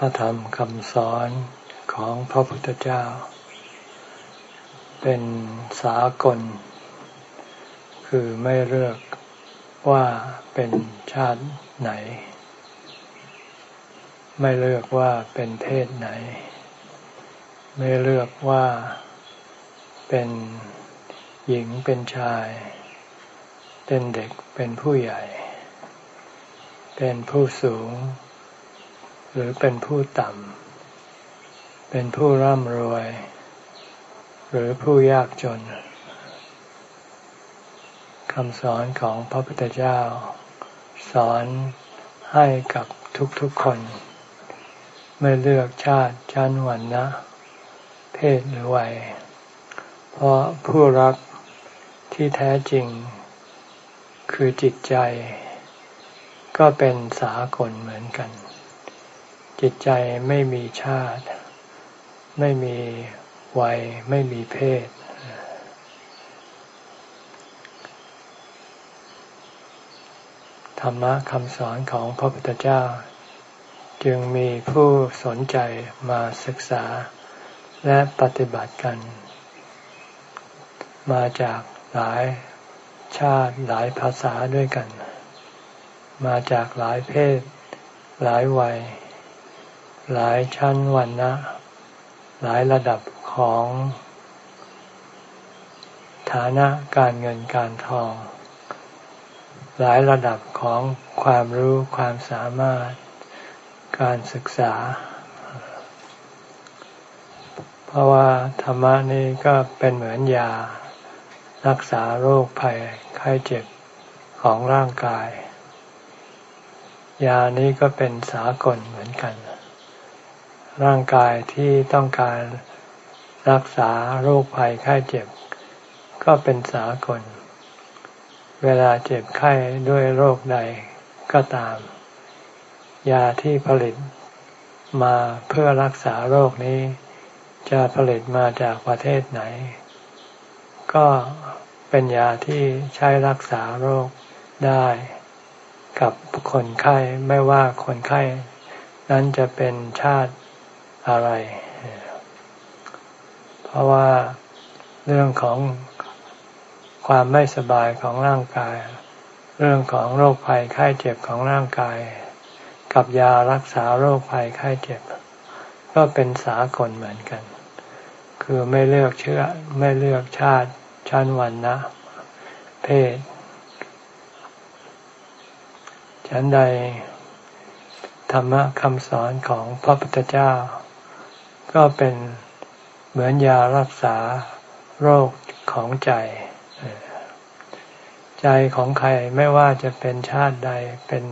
พระธรรมคำสอนของพระพุทธเจ้า เป็นสากล คือไม่เลือกว่าเป็นชาติไหน ไม่เลือกว่าเป็นเพศไหน ไม่เลือกว่าเป็นหญิงเป็นชาย เป็นเด็กเป็นผู้ใหญ่ เป็นผู้สูง หรือเป็นผู้ต่ำ เป็นผู้ร่ำรวย หรือผู้ยากจนคำสอนของพระพุทธเจ้า สอนให้กับทุกๆคน ไม่เลือกชาติชั้นวรรณะเพศหรือวัย เพราะผู้รักที่แท้จริง คือจิตใจ ก็เป็นสากลเหมือนกัน จิตใจไม่มีชาติ ไม่มีวัย ไม่มีเพศ ธรรมะคำสอนของพระพุทธเจ้า จึงมีผู้สนใจมาศึกษาและปฏิบัติกัน มาจากหลายชาติหลายภาษาด้วยกัน มาจากหลายเพศ หลายวัย หลายชั้นวันนะ หลายระดับของฐานะการเงินการทอง หลายระดับของความรู้ความสามารถการศึกษา เพราะว่าธรรมะนี้ก็เป็นเหมือนยา รักษาโรคภัยไข้เจ็บของร่างกาย ยานี้ก็เป็นสากลเหมือนกัน ร่างกายที่ต้องการรักษาโรคภัยไข้เจ็บ ก็เป็นสากล เวลาเจ็บไข้ด้วยโรคใดก็ตาม ยาที่ผลิตมาเพื่อรักษาโรคนี้ จะผลิตมาจากประเทศไหน ก็เป็นยาที่ใช้รักษาโรคได้ กับคนไข้ไม่ว่าคนไข้ นั้นจะเป็นชาติ อะไร เพราะว่าเรื่องของความไม่สบายของร่างกาย เรื่องของโรคภัยไข้เจ็บของร่างกาย กับยารักษาโรคภัยไข้เจ็บ ก็เป็นสากลเหมือนกัน คือไม่เลือกเชื้อไม่เลือกชาติชั้นวันนะ เพศฉันใดธรรมะคำสอนของพระพุทธเจ้า ก็เป็นเหมือนยารักษาโรคของใจ ใจของใครไม่ว่าจะเป็นชาติใดเป็น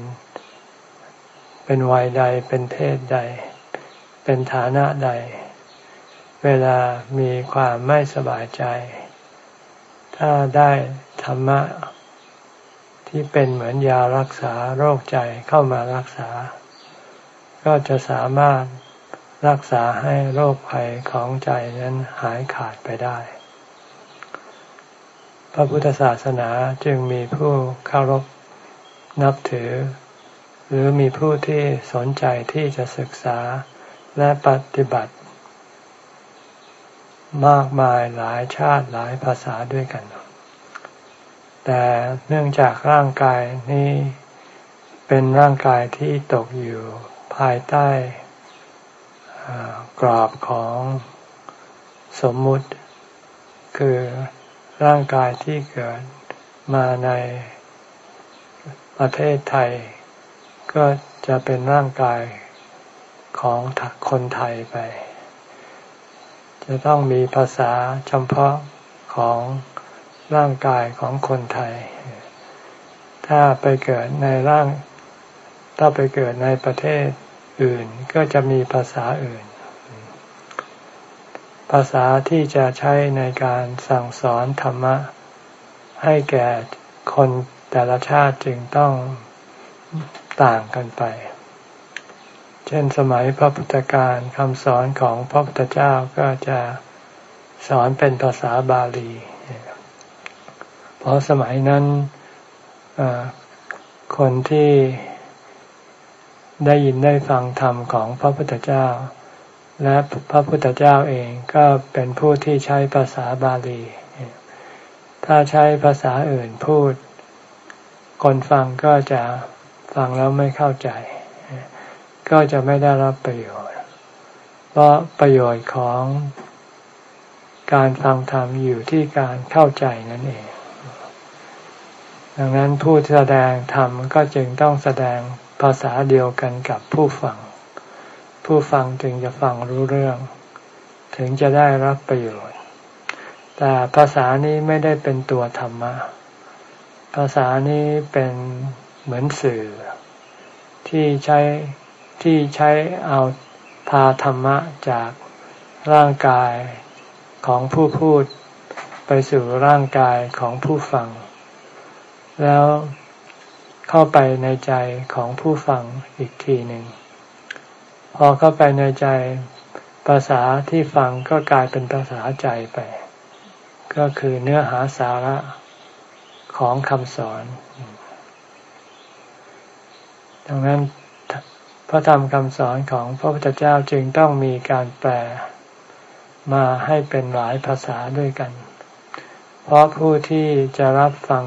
เป็นวัยใดเป็นเพศใด เป็นฐานะใด เวลามีความไม่สบายใจ ถ้าได้ธรรมะที่เป็นเหมือนยารักษาโรคใจเข้ามารักษา ก็จะสามารถ รักษาให้โรคภัยของใจนั้นหายขาดไปได้ พระพุทธศาสนาจึงมีผู้เคารพนับถือ หรือมีผู้ที่สนใจที่จะศึกษาและปฏิบัติ มากมายหลายชาติหลายภาษาด้วยกัน แต่เนื่องจากร่างกายนี้เป็นร่างกายที่ตกอยู่ภายใต้ กรอบของสมมุติ คือร่างกายที่เกิดมาในประเทศไทย ก็จะเป็นร่างกายของคนไทยไป จะต้องมีภาษาเฉพาะของร่างกายของคนไทย ถ้าไปเกิดในร่าง ถ้าไปเกิดในประเทศ อื่นก็จะมีภาษาอื่น ภาษาที่จะใช้ในการสั่งสอนธรรมะ ให้แก่คนแต่ละชาติจึงต้องต่างกันไป เช่นสมัยพระพุทธการคำสอนของพระพุทธเจ้าก็จะสอนเป็นภาษาบาลี เพราะสมัยนั้นคนที่ ได้ยินได้ฟังธรรมของพระพุทธเจ้า และพระพุทธเจ้าเองก็เป็นผู้ที่ใช้ภาษาบาลี ถ้าใช้ภาษาอื่นพูด คนฟังก็จะฟังแล้วไม่เข้าใจ ก็จะไม่ได้รับประโยชน์ เพราะประโยชน์ของการฟังธรรมอยู่ที่การเข้าใจนั่นเอง ดังนั้นผู้แสดงธรรมก็จึงต้องแสดงาษาเดียวกันกับผู้ฟัง ผู้ฟังจึงจะฟังรู้เรื่อง ถึงจะได้รับประโยชน์ แต่ภาษานี้ไม่ได้เป็นตัวธรรมะ ภาษานี้เป็นเหมือนสื่อ ที่ใช้ที่ใช้เอาพาธรรมะจากร่างกายของผู้พูดไปสู่ร่างกายของผู้ฟัง แล้ว เข้าไปในใจของผู้ฟังอีกทีหนึ่ง พอเข้าไปในใจภาษาที่ฟังก็กลายเป็นภาษาใจไป ก็คือเนื้อหาสาระของคำสอน ดังนั้นพระธรรมคำสอนของพระพุทธเจ้าจึงต้องมีการแปลมาให้เป็นหลายภาษาด้วยกัน เพราะผู้ที่จะรับฟัง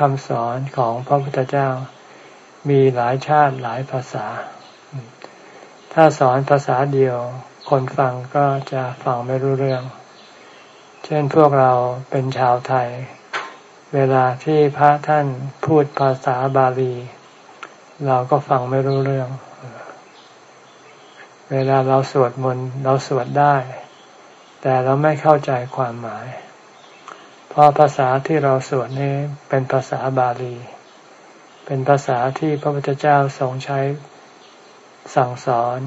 คำสอนของพระพุทธเจ้า มีหลายชาติหลายภาษา ถ้าสอนภาษาเดียว คนฟังก็จะฟังไม่รู้เรื่อง เช่นพวกเราเป็นชาวไทย เวลาที่พระท่านพูดภาษาบาลี เราก็ฟังไม่รู้เรื่อง เวลาเราสวดมนต์เราสวดได้ แต่เราไม่เข้าใจความหมาย เพราะภาษาที่เราสวดนี้เป็นภาษาบาลี เป็นภาษาที่พระพุทธเจ้าทรงใช้สั่งสอน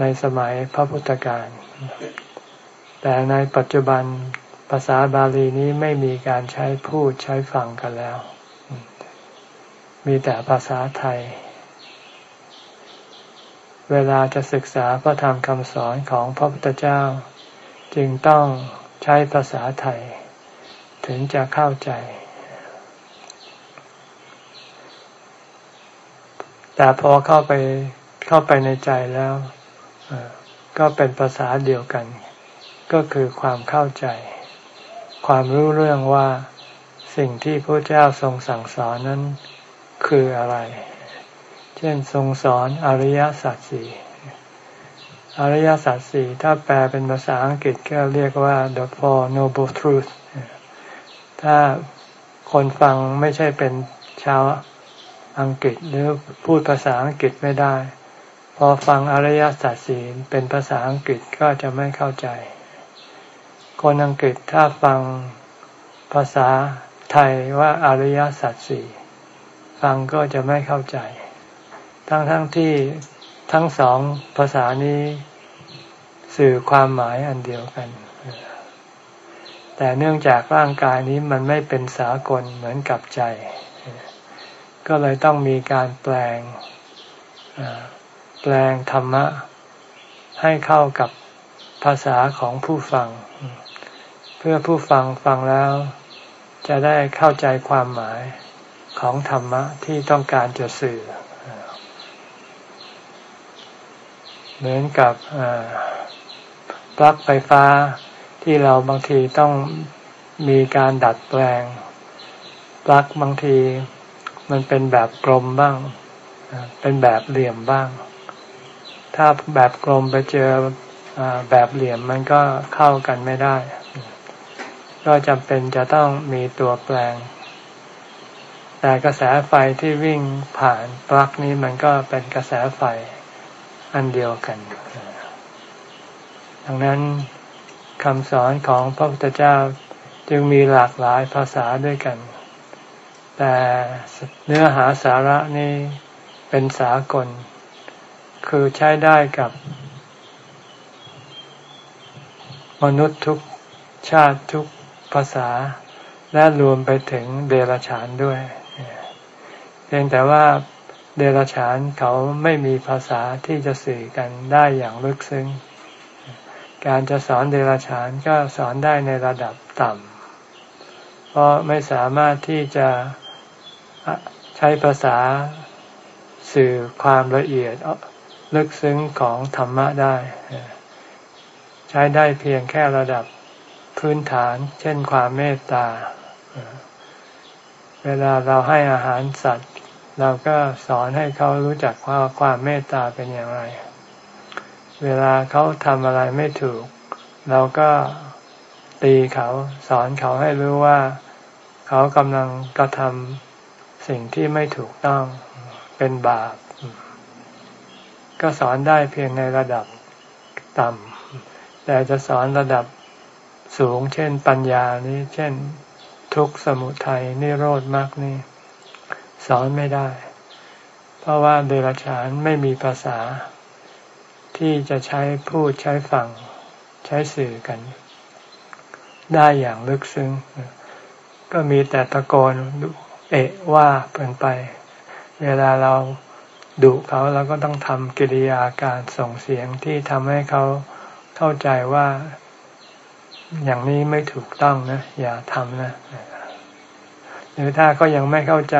ในสมัยพระพุทธการ แต่ในปัจจุบันภาษาบาลีนี้ไม่มีการใช้พูดใช้ฟังกันแล้ว มีแต่ภาษาไทย เวลาจะศึกษาพระธรรมคำสอนของพระพุทธเจ้า จึงต้องใช้ภาษาไทย ถึงจะเข้าใจ แต่พอเข้าไปเข้าไปในใจแล้วก็เป็นภาษาเดียวกัน ก็คือความเข้าใจ ความรู้เรื่องว่าสิ่งที่พระเจ้าทรงสั่งสอนนั้นคืออะไร เช่นทรงสอนอริยสัจสี่อริยสัจสี่ถ้าแปลเป็นภาษาอังกฤษก็เรียกว่า the four noble truths ถ้าคนฟังไม่ใช่เป็นชาวอังกฤษหรือพูดภาษาอังกฤษไม่ได้ พอฟังอริยสัจสี่เป็นภาษาอังกฤษก็จะไม่เข้าใจ คนอังกฤษถ้าฟังภาษาไทยว่าอริยสัจสี่ฟังก็จะไม่เข้าใจ ทั้งๆทที่ทั้งสองภาษานี้สื่อความหมายอันเดียวกัน แต่เนื่องจากร่างกายนี้มันไม่เป็นสากลเหมือนกับใจ ก็เลยต้องมีการแปลงแปลงธรรมะ ให้เข้ากับภาษาของผู้ฟัง เพื่อผู้ฟังฟังแล้ว จะได้เข้าใจความหมายของธรรมะที่ต้องการจะสื่อ เหมือนกับปลั๊กไฟฟ้า ที่เราบางทีต้องมีการดัดแปลงปลั๊กบางทีมันเป็นแบบกลมบ้าง เป็นแบบเหลี่ยมบ้าง ถ้าแบบกลมไปเจอแบบเหลี่ยมมันก็เข้ากันไม่ได้ ก็จำเป็นจะต้องมีตัวแปลง แต่กระแสไฟที่วิ่งผ่านปลั๊กนี้มันก็เป็นกระแสไฟอันเดียวกัน ดังนั้น คำสอนของพระพุทธเจ้าจึงมีหลากหลายภาษาด้วยกัน แต่เนื้อหาสาระนี้เป็นสากล คือใช้ได้กับ มนุษย์ทุกชาติทุกภาษา และรวมไปถึงเดรัจฉานด้วย เพียงแต่ว่าเดรัจฉานเขาไม่มีภาษาที่จะสื่อกันได้อย่างลึกซึ้ง การจะสอนเดรัจฉานก็สอนได้ในระดับต่ำ เพราะไม่สามารถที่จะใช้ภาษาสื่อความละเอียดลึกซึ้งของธรรมะได้ ใช้ได้เพียงแค่ระดับพื้นฐาน เช่นความเมตตา เวลาเราให้อาหารสัตว์ เราก็สอนให้เขารู้จักว่าความเมตตาเป็นอย่างไร เวลาเขาทำอะไรไม่ถูก เราก็ตีเขาสอนเขาให้รู้ว่า เขากำลังกระทำสิ่งที่ไม่ถูกต้องเป็นบาป ก็สอนได้เพียงในระดับต่ำแต่จะสอนระดับสูง เช่น ปัญญานี้เช่น ทุกสมุทัยนิโรธมากนี่สอนไม่ได้ เพราะว่าเดรัจฉานไม่มีภาษา ที่จะใช้พูดใช้ฟังใช้สื่อกัน ได้อย่างลึกซึ้ง ก็มีแต่ตะโกนเอะว่าเปินไป เวลาเราดุเขาเราก็ต้องทำกิริยาการส่งเสียงที่ทำให้เขาเข้าใจว่าอย่างนี้ไม่ถูกต้องนะ อย่าทำนะหรือถ้าก็ยังไม่เข้าใจ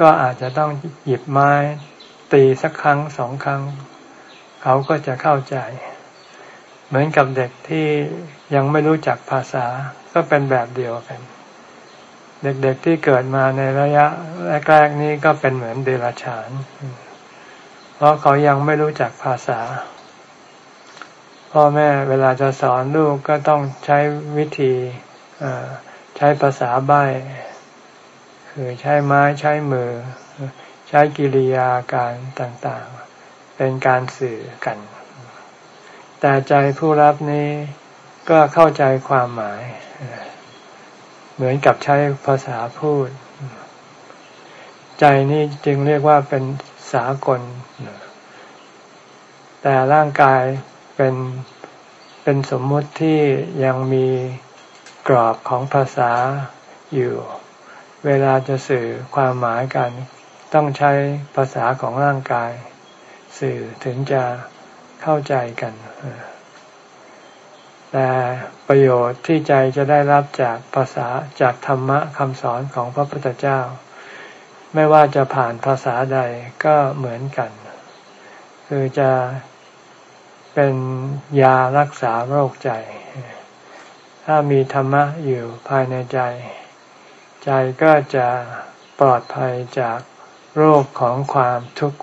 ก็อาจจะต้องหยิบไม้ ตีสักครั้งสองครั้ง เขาก็จะเข้าใจ เหมือนกับเด็กที่ยังไม่รู้จักภาษาก็เป็นแบบเดียวกัน เด็กๆที่เกิดมาในระยะแรกๆนี้ก็เป็นเหมือนเดรัจฉาน เพราะเขายังไม่รู้จักภาษา พ่อแม่เวลาจะสอนลูกก็ต้องใช้วิธีใช้ภาษาใบ้ คือใช้ไม้ใช้มือ ใช้กิริยาการต่างๆ เป็นการสื่อกัน แต่ใจผู้รับนี้ก็เข้าใจความหมาย เหมือนกับใช้ภาษาพูด ใจนี่จึงเรียกว่าเป็นสากล แต่ร่างกายเป็นเป็นสมมุติที่ยังมีกรอบของภาษาอยู่ เวลาจะสื่อความหมายกัน ต้องใช้ภาษาของร่างกาย สื่อถึงจะเข้าใจกัน แต่ประโยชน์ที่ใจจะได้รับจากภาษาจากธรรมะคำสอนของพระพุทธเจ้า ไม่ว่าจะผ่านภาษาใดก็เหมือนกัน คือจะเป็นยารักษาโรคใจ ถ้ามีธรรมะอยู่ภายในใจ ใจก็จะปลอดภัยจากโรคของความทุกข์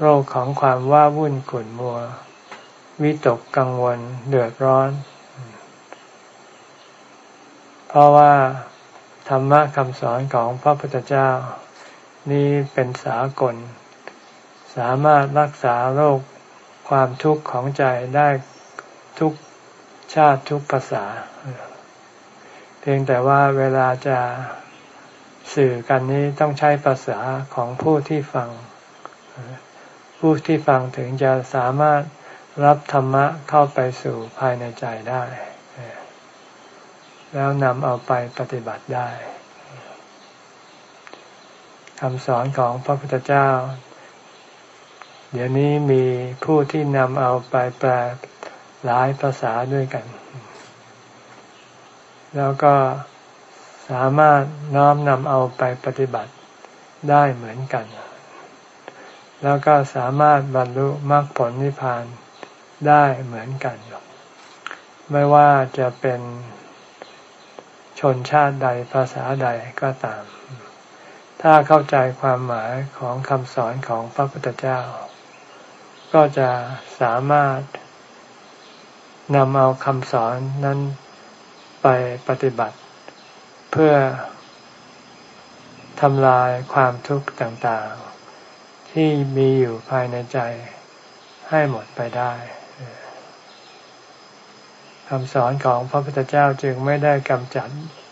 โรคของความว่าวุ่นขุ่นมัว วิตกกังวล เดือดร้อน เพราะว่า ธรรมะคำสอนของพระพุทธเจ้า นี้เป็นสากล สามารถรักษาโรคความทุกข์ของใจได้ทุกชาติทุกภาษา เพียงแต่ว่าเวลาจะสื่อกันนี้ต้องใช้ภาษาของผู้ที่ฟัง ผู้ที่ฟังถึงจะสามารถรับธรรมะเข้าไปสู่ภายในใจได้ แล้วนำเอาไปปฏิบัติได้คำสอนของพระพุทธเจ้า เดี๋ยวนี้มีผู้ที่นำเอาไปแปลหลายภาษาด้วยกัน แล้วก็สามารถน้อมนำเอาไปปฏิบัติได้เหมือนกัน แล้วก็สามารถบรรลุมรรคผลนิพพานได้เหมือนกัน ไม่ว่าจะเป็นชนชาติใดภาษาใดก็ตาม ถ้าเข้าใจความหมายของคำสอนของพระพุทธเจ้า ก็จะสามารถนำเอาคำสอนนั้นไปปฏิบัติ เพื่อทำลายความทุกข์ต่าง ที่มีอยู่ภายในใจให้หมดไปได้คำสอนของพระพุทธเจ้าจึงไม่ได้กำจัด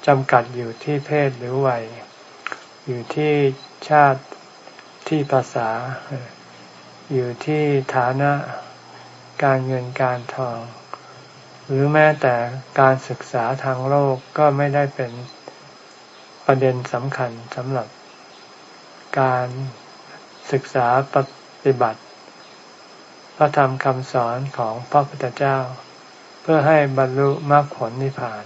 จำกัดอยู่ที่เพศหรือวัย อยู่ที่ชาติที่ภาษา อยู่ที่ฐานะการเงินการทอง หรือแม้แต่การศึกษาทางโลกก็ไม่ได้เป็นประเด็นสำคัญสำหรับการ ศึกษาปฏิบัติ พระธรรมคำสอนของพระพุทธเจ้า เพื่อให้บรรลุมรรคผลนิพพาน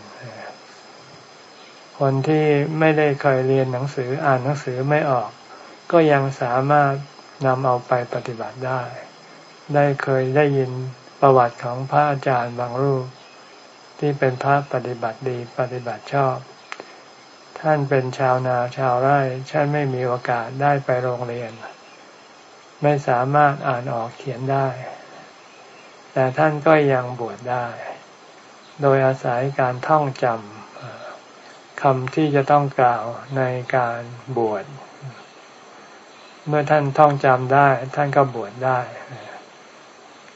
คนที่ไม่ได้เคยเรียนหนังสืออ่านหนังสือไม่ออก ก็ยังสามารถนำเอาไปปฏิบัติได้ ได้เคยได้ยินประวัติของพระอาจารย์บางรูป ที่เป็นพระปฏิบัติดีปฏิบัติชอบ ท่านเป็นชาวนาชาวไร่ท่านไม่มีโอกาสได้ไปโรงเรียน ไม่สามารถอ่านออกเขียนได้ แต่ท่านก็ยังบวชได้ โดยอาศัยการท่องจำคำที่จะต้องกล่าวในการบวช เมื่อท่านท่องจำได้ ท่านก็บวชได้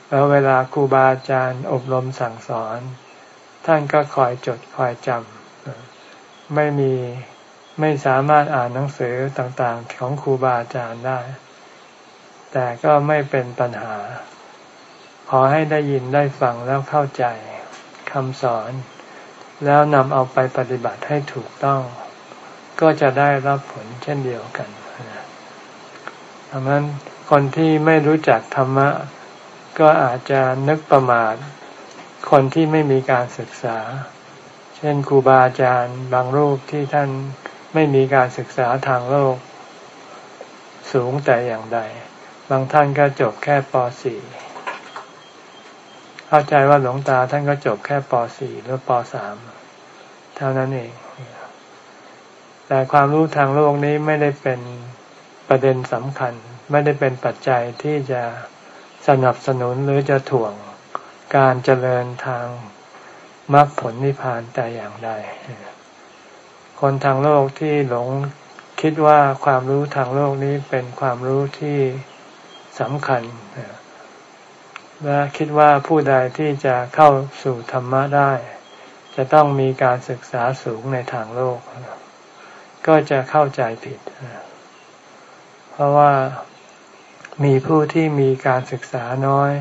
แล้วเวลาครูบาอาจารย์อบรมสั่งสอน ท่านก็คอยจดคอยจำไม่มีไม่สามารถอ่านหนังสือต่างๆ ของครูบาอาจารย์ได้ แต่ก็ไม่เป็นปัญหา ขอให้ได้ยินได้ฟังแล้วเข้าใจคำสอน แล้วนำเอาไปปฏิบัติให้ถูกต้อง ก็จะได้รับผลเช่นเดียวกันดังนั้นคนที่ไม่รู้จักธรรมะ ก็อาจจะนึกประมาท คนที่ไม่มีการศึกษา เช่นครูบาอาจารย์บางรูปที่ท่านไม่มีการศึกษาทางโลก สูงแต่อย่างใด บางท่านก็จบแค่ป .4 เข้าใจว่าหลวงตาท่านก็จบแค่ป .4 หรือป .3 เท่านั้นเอง แต่ความรู้ทางโลกนี้ไม่ได้เป็นประเด็นสำคัญ ไม่ได้เป็นปัจจัยที่จะสนับสนุนหรือจะถ่วงการเจริญทางมรรคผลนิพพานแต่อย่างใด คนทางโลกที่หลงคิดว่าความรู้ทางโลกนี้เป็นความรู้ที่ สำคัญ และคิดว่าผู้ใดที่จะเข้าสู่ธรรมะได้ จะต้องมีการศึกษาสูงในทางโลก ก็จะเข้าใจผิด เพราะว่ามีผู้ที่มีการศึกษาน้อย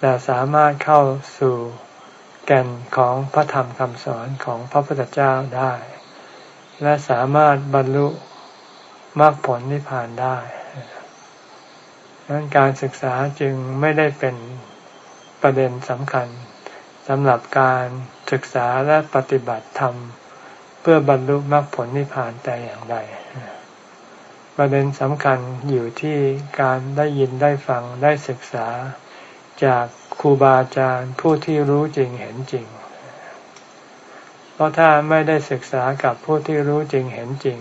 แต่สามารถเข้าสู่แก่นของพระธรรมคำสอนของพระพุทธเจ้าได้ และสามารถบรรลุมรรคผลนิพพานได้ ดังนั้นการศึกษาจึงไม่ได้เป็นประเด็นสำคัญสำหรับการศึกษาและปฏิบัติธรรม เพื่อบรรลุมรรคผลนิพพานแต่อย่างใดประเด็นสำคัญอยู่ที่การได้ยินได้ฟังได้ศึกษาจากครูบาอาจารย์ผู้ที่รู้จริงเห็นจริง เพราะถ้าไม่ได้ศึกษากับผู้ที่รู้จริงเห็นจริง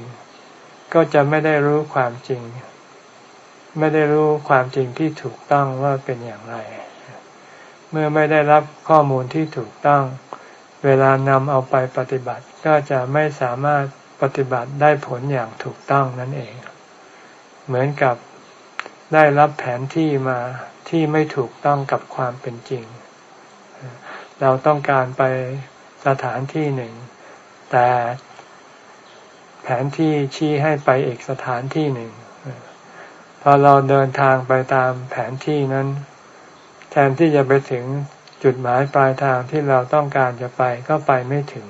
ก็จะไม่ได้รู้ความจริง ไม่ได้รู้ความจริงที่ถูกต้องว่าเป็นอย่างไร เมื่อไม่ได้รับข้อมูลที่ถูกต้อง เวลานำเอาไปปฏิบัติก็จะไม่สามารถปฏิบัติได้ผลอย่างถูกต้องนั่นเอง เหมือนกับได้รับแผนที่มาที่ไม่ถูกต้องกับความเป็นจริง เราต้องการไปสถานที่หนึ่ง แต่แผนที่ชี้ให้ไปอีกสถานที่หนึ่ง พอเราเดินทางไปตามแผนที่นั้น แทนที่จะไปถึงจุดหมายปลายทางที่เราต้องการจะไปก็ไปไม่ถึง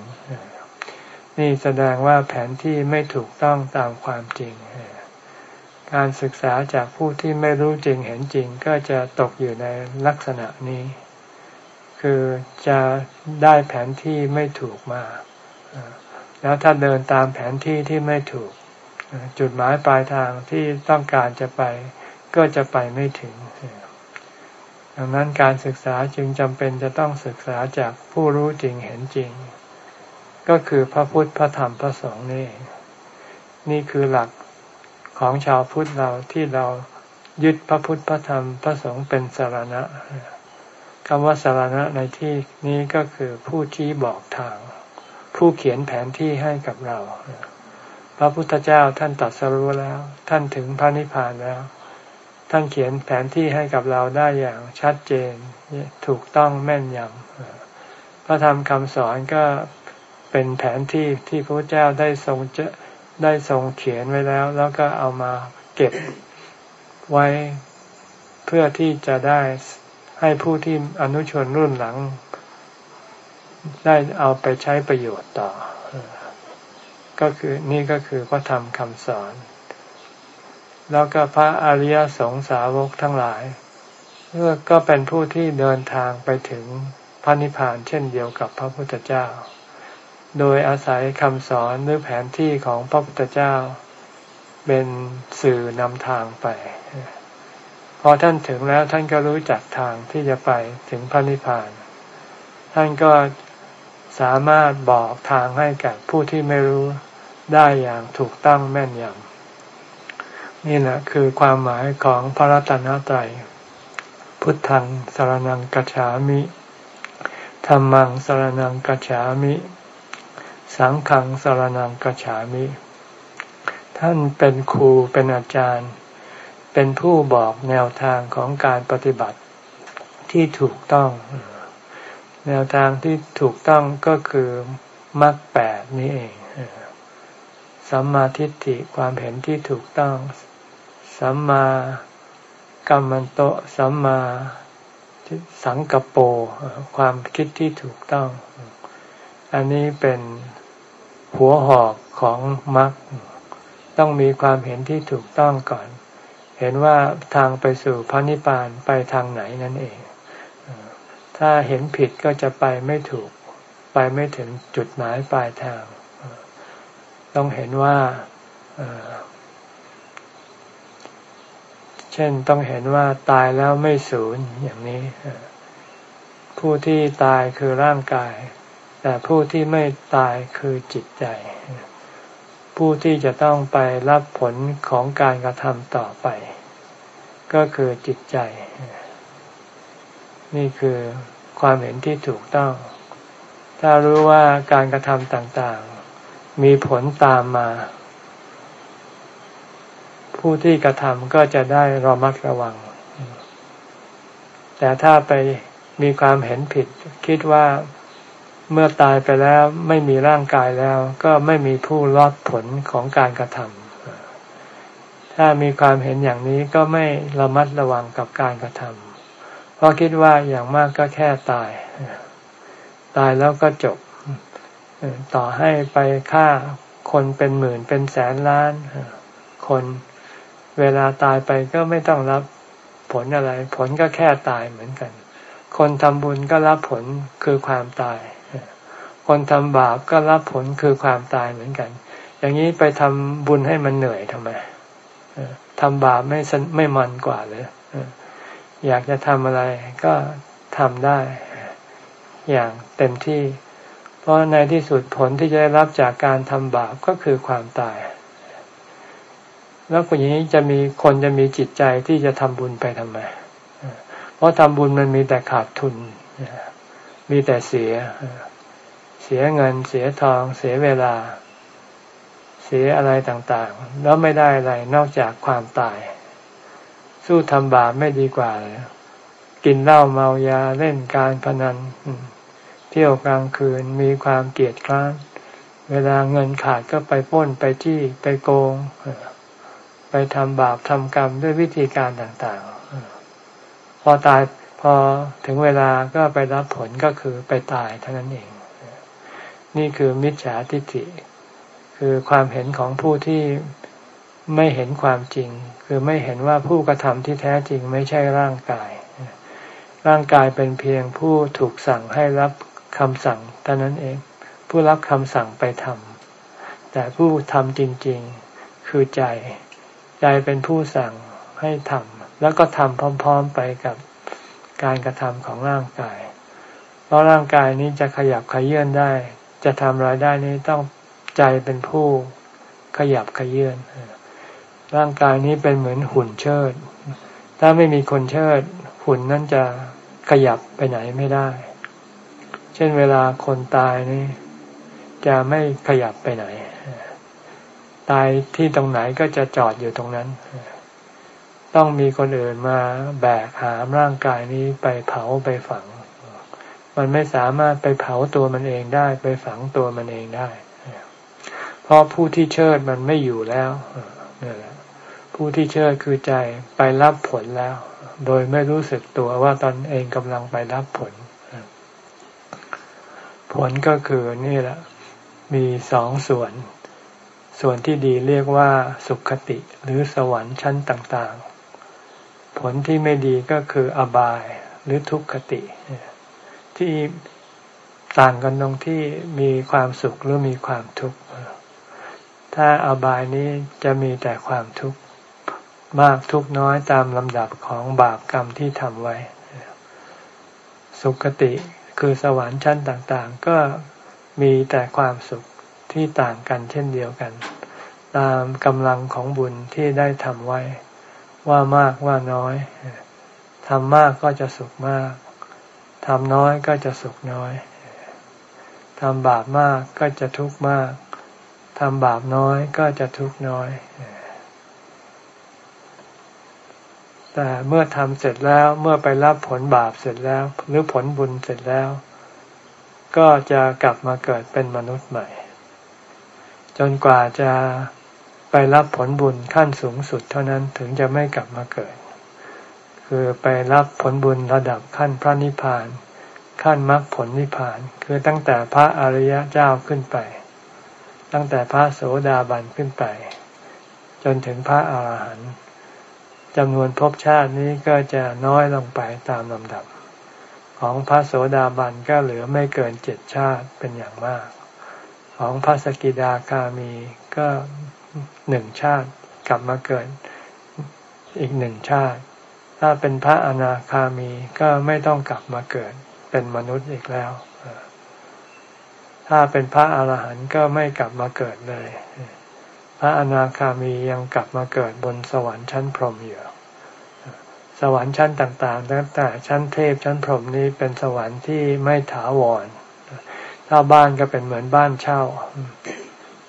นี่แสดงว่าแผนที่ไม่ถูกต้องตามความจริง การศึกษาจากผู้ที่ไม่รู้จริงเห็นจริงก็จะตกอยู่ในลักษณะนี้ คือจะได้แผนที่ไม่ถูกมา แล้วถ้าเดินตามแผนที่ที่ไม่ถูก จุดหมายปลายทางที่ต้องการจะไปก็จะไปไม่ถึง ดังนั้นการศึกษาจึงจำเป็นจะต้องศึกษาจากผู้รู้จริงเห็นจริง ก็คือพระพุทธพระธรรมพระสงฆ์นี่ นี่คือหลักของชาวพุทธเราที่เรายึดพระพุทธพระธรรมพระสงฆ์เป็นสารณะคำว่าสารณะในที่นี้ก็คือผู้ชี้บอกทาง ผู้เขียนแผนที่ให้กับเรา พระพุทธเจ้าท่านตัดสรู้แล้ว ท่านถึงพระนิพพานแล้ว ท่านเขียนแผนที่ให้กับเราได้อย่างชัดเจนถูกต้องแม่นยำพระธรรมคำสอนก็เป็นแผนที่ที่พระเจ้าได้ทรงเจได้ทรงเขียนไว้แล้ว แล้วก็เอามาเก็บไว้เพื่อที่จะได้ให้ผู้ที่อนุชนรุ่นหลัง ได้เอาไปใช้ประโยชน์ต่อ ก็คือนี่ก็คือพระธรรมคำสอน แล้วก็พระอริยสงสาวกทั้งหลายก็เป็นผู้ที่เดินทางไปถึงพระนิพพานเช่นเดียวกับพระพุทธเจ้า โดยอาศัยคำสอนหรือแผนที่ของพระพุทธเจ้า เป็นสื่อนำทางไป พอท่านถึงแล้วท่านก็รู้จักทางที่จะไปถึงพระนิพพาน ท่านก็สามารถบอกทางให้กับผู้ที่ไม่รู้ ได้อย่างถูกต้องแม่นยำนี่แหละคือความหมายของพระรัตนตรัย พุทธังสรนังกัจฉามิธรรมังสรนังกัจฉามิ สังฆังสรนังกัจฉามิ ท่านเป็นครูเป็นอาจารย์ เป็นผู้บอกแนวทางของการปฏิบัติที่ถูกต้อง แนวทางที่ถูกต้องก็คือมรรคแปดนี้เอง สัมมาทิฏฐิความเห็นที่ถูกต้อง สัมมากัมมันโต สัมมาสังกปรความคิดที่ถูกต้อง อันนี้เป็นหัวหอกของมรรคต้องมีความเห็นที่ถูกต้องก่อน เห็นว่าทางไปสู่พระนิพพานไปทางไหนนั่นเอง ถ้าเห็นผิดก็จะไปไม่ถูก ไปไม่ถึงจุดหมายปลายทาง ต้องเห็นว่า เช่นต้องเห็นว่าตายแล้วไม่สูญอย่างนี้ ผู้ที่ตายคือร่างกาย แต่ผู้ที่ไม่ตายคือจิตใจ ผู้ที่จะต้องไปรับผลของการกระทำต่อไป ก็คือจิตใจ นี่คือความเห็นที่ถูกต้อง ถ้ารู้ว่าการกระทำต่าง มีผลตามมา ผู้ที่กระทำก็จะได้ระมัดระวัง แต่ถ้าไปมีความเห็นผิด คิดว่าเมื่อตายไปแล้วไม่มีร่างกายแล้ว ก็ไม่มีผู้รอดผลของการกระทำถ้ามีความเห็นอย่างนี้ก็ไม่ระมัดระวังกับการกระทำเพราะคิดว่าอย่างมากก็แค่ตาย ตายแล้วก็จบ ต่อให้ไปฆ่าคนเป็นหมื่นเป็นแสนล้านคนเวลาตายไปก็ไม่ต้องรับผลอะไร ผลก็แค่ตายเหมือนกัน คนทำบุญก็รับผลคือความตาย คนทำบาปก็รับผลคือความตายเหมือนกัน อย่างนี้ไปทำบุญให้มันเหนื่อยทำไมทำบาปไม่ไม่มันกว่าเลยอยากจะทำอะไรก็ทำได้ อย่างเต็มที่ เพราะในที่สุดผลที่จะได้รับจากการทำบาปก็คือความตาย แล้วคนอย่างนี้จะมีคนจะมีจิตใจที่จะทำบุญไปทำไม เพราะทำบุญมันมีแต่ขาดทุน มีแต่เสีย เสียเงิน เสียทอง เสียเวลา เสียอะไรต่างๆ แล้วไม่ได้อะไรนอกจากความตาย สู้ทำบาปไม่ดีกว่าเลยกินเหล้าเมายาเล่นการพนัน เที่ยวกลางคืนมีความเกลียดคร้านเวลาเงินขาดก็ไปป้นไปจี้ไปโกง ไปทำบาปทำกรรมด้วยวิธีการต่างๆ พอตายพอถึงเวลาก็ไปรับผลก็คือไปตายเท่านั้นเอง นี่คือมิจฉาทิฏฐิ คือความเห็นของผู้ที่ไม่เห็นความจริง คือไม่เห็นว่าผู้กระทำที่แท้จริงไม่ใช่ร่างกาย ร่างกายเป็นเพียงผู้ถูกสั่งให้รับ คำสั่งเท่านั้นเอง ผู้รับคำสั่งไปทำแต่ผู้ทำจริงๆคือใจ ใจเป็นผู้สั่งให้ทำแล้วก็ทำพร้อม ๆไปกับการกระทำของร่างกาย เพราะร่างกายนี้จะขยับขยื่นได้ จะทำอะไรได้นี้ต้องใจเป็นผู้ขยับขยื่นร่างกายนี้เป็นเหมือนหุ่นเชิด ถ้าไม่มีคนเชิด หุ่นนั้นจะขยับไปไหนไม่ได้ เช่นเวลาคนตายนี่ จะไม่ขยับไปไหน ตายที่ตรงไหนก็จะจอดอยู่ตรงนั้น ต้องมีคนอื่นมาแบกหามร่างกายนี้ไปเผาไปฝัง มันไม่สามารถไปเผาตัวมันเองได้ไปฝังตัวมันเองได้ เพราะผู้ที่เชิดมันไม่อยู่แล้วนี่แหละผู้ที่เชิดคือใจไปรับผลแล้ว โดยไม่รู้สึกตัวว่าตนเองกำลังไปรับผล ผลก็คือนี่แหละมีสองส่วน ส่วนที่ดีเรียกว่าสุขติหรือสวรรค์ชั้นต่างๆ ผลที่ไม่ดีก็คืออบายหรือทุกขติ ที่ต่างกันตรงที่มีความสุขหรือมีความทุกข์ถ้าอบายนี้จะมีแต่ความทุกข์มากทุกน้อยตามลำดับของบาปกรรมที่ทำไว้ สุคติ คือสวรรค์ชั้นต่างๆ ก็มีแต่ความสุขที่ต่างกันเช่นเดียวกัน ตามกำลังของบุญที่ได้ทำไว้ ว่ามากว่าน้อยทำมากก็จะสุขมากทำน้อยก็จะสุขน้อยทำบาปมากก็จะทุกข์มากทำบาปน้อยก็จะทุกข์น้อย แต่เมื่อทำเสร็จแล้วเมื่อไปรับผลบาปเสร็จแล้ว หรือผลบุญเสร็จแล้ว ก็จะกลับมาเกิดเป็นมนุษย์ใหม่ จนกว่าจะไปรับผลบุญขั้นสูงสุดเท่านั้นถึงจะไม่กลับมาเกิด คือไปรับผลบุญระดับขั้นพระนิพพาน ขั้นมรรคผลนิพพาน คือตั้งแต่พระอริยเจ้าขึ้นไป ตั้งแต่พระโสดาบันขึ้นไป จนถึงพระอาหารหันต์ จำนวนภพชาตินี้ก็จะน้อยลงไปตามลำดับ ของพระโสดาบันก็เหลือไม่เกินเจ็ดชาติเป็นอย่างมาก ของพระสกิดาคามีก็หนึ่งชาติกลับมาเกิดอีกหนึ่งชาติ ถ้าเป็นพระอนาคามีก็ไม่ต้องกลับมาเกิดเป็นมนุษย์อีกแล้ว ถ้าเป็นพระอาหารหันต์ก็ไม่กลับมาเกิดเลย พระอนาคามียังกลับมาเกิดบนสวรรค์ชั้นพรหมอยู่สวรรค์ชั้นต่างๆตั้งแต่ชั้นเทพชั้นพรหมนี้เป็นสวรรค์ที่ไม่ถาวร ถ้าบ้านก็เป็นเหมือนบ้านเช่า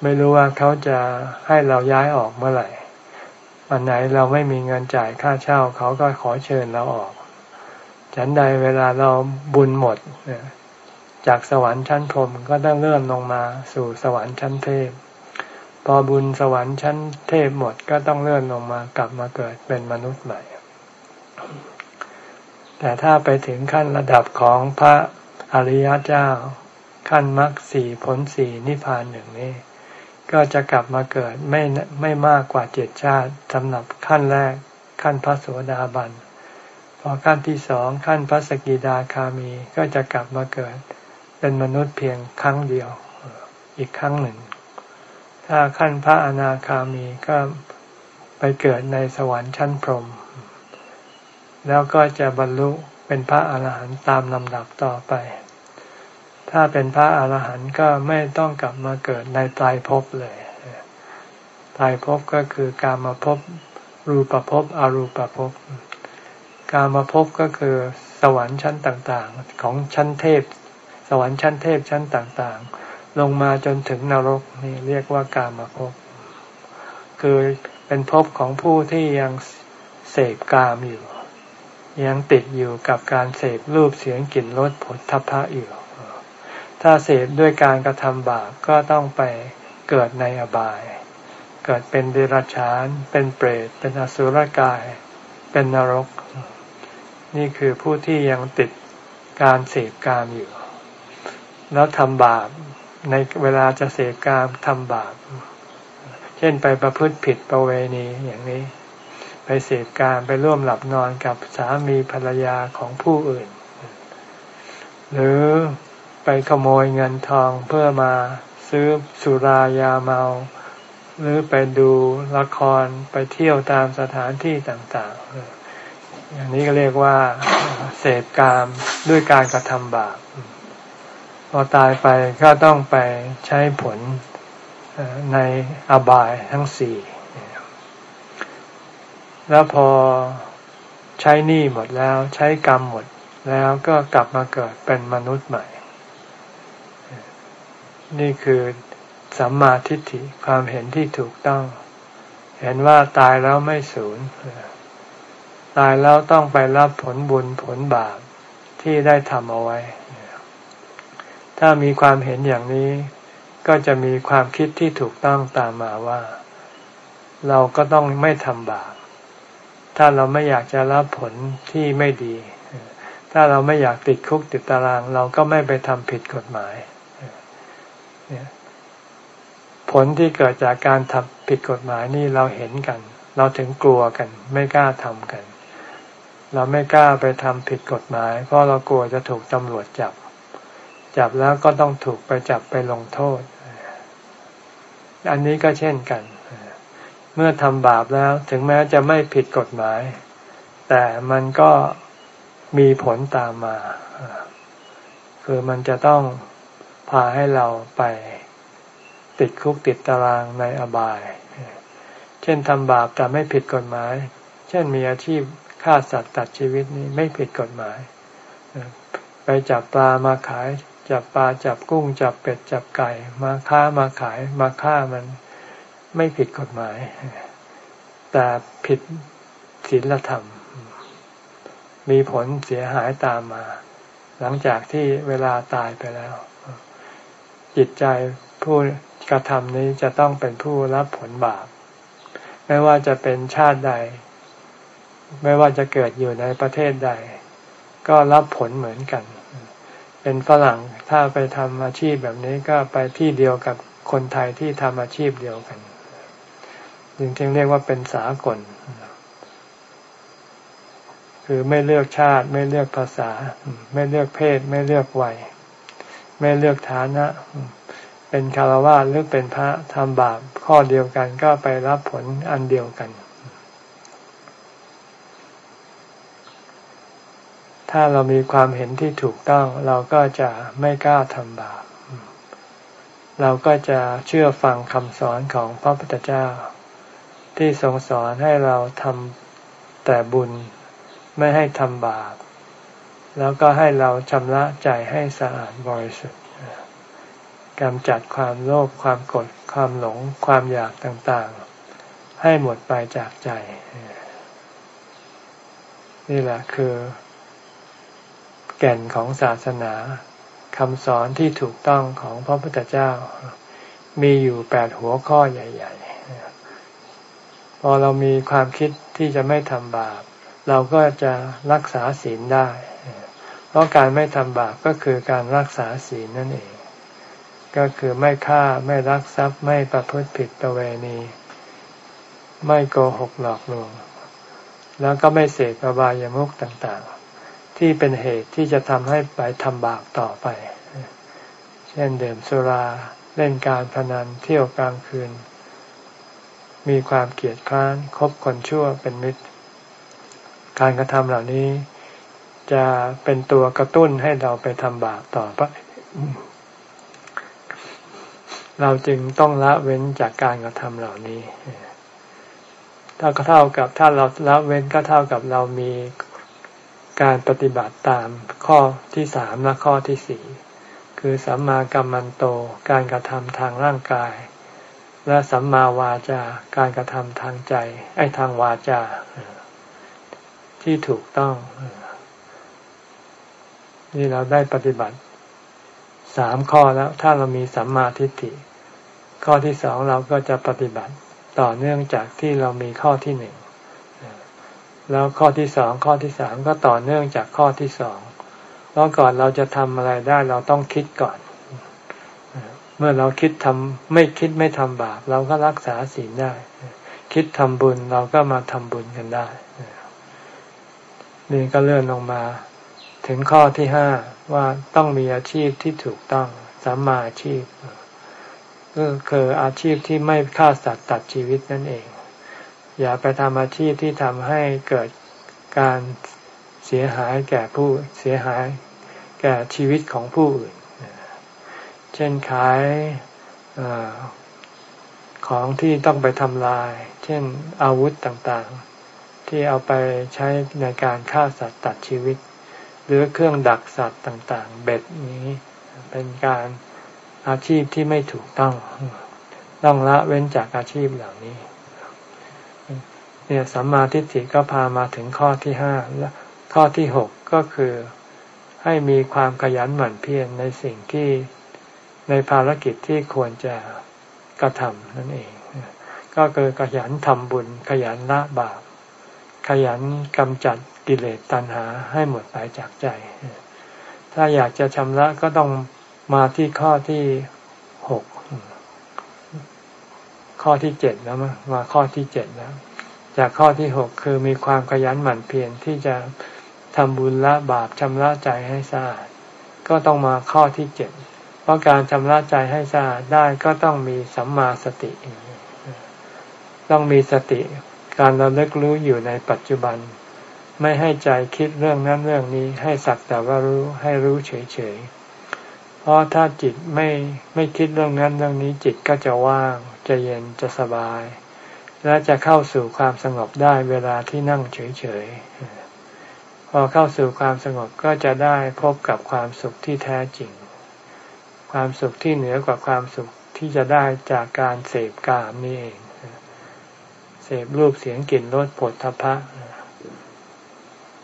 ไม่รู้ว่าเขาจะให้เราย้ายออกเมื่อไหร่วันไหนเราไม่มีเงินจ่ายค่าเช่า เขาก็ขอเชิญเราออก ฉันใดเวลาเราบุญหมด จากสวรรค์ชั้นพรหมก็ต้องเลื่อนลงมาสู่สวรรค์ชั้นเทพ พอบุญสวรรค์ชั้นเทพหมดก็ต้องเลื่อนลงมากลับมาเกิดเป็นมนุษย์ใหม่ แต่ถ้าไปถึงขั้นระดับของพระอริยเจ้า ขั้นมรรคสี่ผลสี่นิพพานหนึ่งนี้ ก็จะกลับมาเกิดไม่ไม่มากกว่าเจ็ดชาติสำหรับขั้นแรกขั้นพระโสดาบันพอขั้นที่สองขั้นพระสกิดาคามีก็จะกลับมาเกิด เป็นมนุษย์เพียงครั้งเดียวอีกครั้งหนึ่ง ถ้าขั้นพระอนาคามีก็ไปเกิดในสวรรค์ชั้นพรหมแล้วก็จะบรรลุเป็นพระอาหารหันต์ตามลำดับต่อไป ถ้าเป็นพระอาหารหันต์ก็ไม่ต้องกลับมาเกิดในตายภพเลยตายภพก็คือการมาพบรูปภพอรูปภพการมาพบก็คือสวรรค์ชั้นต่างๆ ของชั้นเทพ สวรรค์ชั้นเทพชั้นต่างๆ ลงมาจนถึงนรกนี่เรียกว่ากามาภพคือเป็นภพของผู้ที่ยังเสพกามอยู่ ยังติดอยู่กับการเสพรูปเสียงกลิ่นรสผลทพะอยู่ ถ้าเสพด้วยการกระทำบาปก็ต้องไปเกิดในอบาย เกิดเป็นเดรัจฉาน เป็นเปรต เป็นอสุรกาย เป็นนรก นี่คือผู้ที่ยังติดการเสพกามอยู่ แล้วทำบาป ในเวลาจะเสพกามทำบาป เช่นไปประพฤติผิดประเวณีอย่างนี้ ไปเสพกามไปร่วมหลับนอนกับสามีภรรยาของผู้อื่น หรือไปขโมยเงินทองเพื่อมาซื้อสุรายาเมา หรือไปดูละครไปเที่ยวตามสถานที่ต่างๆ อย่างนี้ก็เรียกว่าเสพกามด้วยการกระทำบาป พอตายไปก็ต้องไปใช้ผลในอบายทั้งสี่ แล้วพอใช้หนี้หมดแล้วใช้กรรมหมดแล้วก็กลับมาเกิดเป็นมนุษย์ใหม่ นี่คือสัมมาทิฏฐิความเห็นที่ถูกต้อง เห็นว่าตายแล้วไม่สูญตายแล้วต้องไปรับผลบุญผลบาปที่ได้ทำเอาไว้ ถ้ามีความเห็นอย่างนี้ ก็จะมีความคิดที่ถูกต้องตามมาว่า เราก็ต้องไม่ทำบาปถ้าเราไม่อยากจะรับผลที่ไม่ดี ถ้าเราไม่อยากติดคุกติดตาราง เราก็ไม่ไปทำผิดกฎหมาย ผลที่เกิดจากการทำผิดกฎหมายนี่เราเห็นกัน เราถึงกลัวกัน ไม่กล้าทำกัน เราไม่กล้าไปทำผิดกฎหมาย เพราะเรากลัวจะถูกตำรวจจับ จับแล้วก็ต้องถูกไปจับไปลงโทษ อันนี้ก็เช่นกัน เมื่อทำบาปแล้วถึงแม้จะไม่ผิดกฎหมาย แต่มันก็มีผลตามมา คือมันจะต้องพาให้เราไปติดคุกติดตารางในอบาย เช่นทำบาปแต่ไม่ผิดกฎหมาย เช่นมีอาชีพฆ่าสัตว์ตัดชีวิตนี้ไม่ผิดกฎหมาย ไปจับปลามาขาย จับปลาจับกุ้งจับเป็ดจับไก่ มาค้ามาขายมาฆ่ามันไม่ผิดกฎหมาย แต่ผิดศีลธรรม มีผลเสียหายตามมา หลังจากที่เวลาตายไปแล้ว จิตใจผู้กระทำนี้จะต้องเป็นผู้รับผลบาป ไม่ว่าจะเป็นชาติใด ไม่ว่าจะเกิดอยู่ในประเทศใด ก็รับผลเหมือนกัน เป็นฝรั่งถ้าไปทำอาชีพแบบนี้ก็ไปที่เดียวกับคนไทยที่ทำอาชีพเดียวกันจึงจึงเรียกว่าเป็นสากล คือไม่เลือกชาติ ไม่เลือกภาษา ไม่เลือกเพศ ไม่เลือกวัย ไม่เลือกฐานะ เป็นคารวะหรือเป็นพระทำบาปข้อเดียวกันก็ไปรับผลอันเดียวกัน ถ้าเรามีความเห็นที่ถูกต้อง เราก็จะไม่กล้าทำบาป เราก็จะเชื่อฟังคำสอนของพระพุทธเจ้า ที่ทรงสอนให้เราทำแต่บุญไม่ให้ทำบาป แล้วก็ให้เราชำระใจให้สะอาดบริสุทธิ์กำจัดความโลภความกดความหลงความอยากต่างๆ ให้หมดไปจากใจ นี่แหละคือ แก่นของศาสนาคำสอนที่ถูกต้องของพระพุทธเจ้า มีอยู่แปดหัวข้อใหญ่พอเรามีความคิดที่จะไม่ทำบาป เราก็จะรักษาศีลได้ เพราะการไม่ทำบาปก็คือการรักษาศีลนั่นเอง ก็คือไม่ฆ่าไม่รักทรัพย์ไม่ประพฤติผิดประเวณี ไม่โกหกหลอกลวง แล้วก็ไม่เสกอบายามุขต่างๆ ที่เป็นเหตุที่จะทำให้ไปทำบาปต่อไป เช่นเดิมสุราเล่นการพนันเที่ยวกลางคืน มีความเกลียดคร้านคบคนชั่วเป็นมิตร การกระทำเหล่านี้จะเป็นตัวกระตุ้นให้เราไปทำบาปต่อไป เราจึงต้องละเว้นจากการกระทำเหล่านี้ถ้าก็เท่ากับถ้าเราละเว้นก็เท่ากับเรามี การปฏิบัติตามข้อที่สามและข้อที่สี่คือสัมมากัมมันโตการกระทำทางร่างกาย และสัมมาวาจาการกระทำทางใจไอ้ทางวาจา ที่ถูกต้อง นี่เราได้ปฏิบัติสามข้อแล้ว ถ้าเรามีสัมมาทิฏฐิ ข้อที่สองเราก็จะปฏิบัติต่อเนื่องจากที่เรามีข้อที่หนึ่ง แล้วข้อที่สองข้อที่สามก็ต่อเนื่องจากข้อที่สองเพราะก่อนเราจะทำอะไรได้เราต้องคิดก่อน เมื่อเราคิดทำไม่คิดไม่ทำบาป เราก็รักษาศีลได้ คิดทำบุญเราก็มาทำบุญกันได้นี่ก็เลื่อนลงมา ถึงข้อที่ห้าว่าต้องมีอาชีพที่ถูกต้องสัมมาอาชีพก็คืออาชีพที่ไม่ฆ่าสัตว์ตัดชีวิตนั่นเอง อย่าไปทำอาชีพที่ทำให้เกิดการเสียหายแก่ผู้เสียหาย แก่ชีวิตของผู้อื่น เช่นขายอของที่ต้องไปทำลาย เช่นอาวุธต่างๆ ที่เอาไปใช้ในการฆ่าสัตว์ตัดชีวิต หรือเครื่องดักสัตว์ต่างๆ เบ็ดนี้เป็นการอาชีพที่ไม่ถูกต้อง ต้องละเว้นจากอาชีพเหล่านี้ เนี่ยสัมมาทิฏฐิก็พามาถึงข้อที่ห้าและข้อที่หกก็คือให้มีความขยันหมั่นเพียรในสิ่งที่ในภารกิจที่ควรจะกระทำนั่นเอง ก็คือขยันทำบุญ ขยันละบาป ขยันกำจัดกิเลสตัณหาให้หมดไปจากใจ ถ้าอยากจะชำระก็ต้องมาที่ข้อที่หกข้อที่เจ็ดแล้วมาข้อที่เจ็ดแล้ว จากข้อที่หกคือมีความขยันหมั่นเพียรที่จะทำบุญละบาปชำระใจให้สะอาด ก็ต้องมาข้อที่เจ็ดเพราะการชำระใจให้สะอาดได้ก็ต้องมีสัมมาสติ ต้องมีสติ การระลึกรู้อยู่ในปัจจุบัน ไม่ให้ใจคิดเรื่องนั้นเรื่องนี้ ให้สักแต่ว่ารู้ให้รู้เฉยๆ เพราะถ้าจิตไม่ไม่คิดเรื่องนั้นเรื่องนี้จิตก็จะว่างจะเย็นจะสบาย และจะเข้าสู่ความสงบได้เวลาที่นั่งเฉยๆ พอเข้าสู่ความสงบก็จะได้พบกับความสุขที่แท้จริง ความสุขที่เหนือกว่าความสุขที่จะได้จากการเสพกามนี่เอง เสพรูปเสียงกลิ่นรสผลทพะ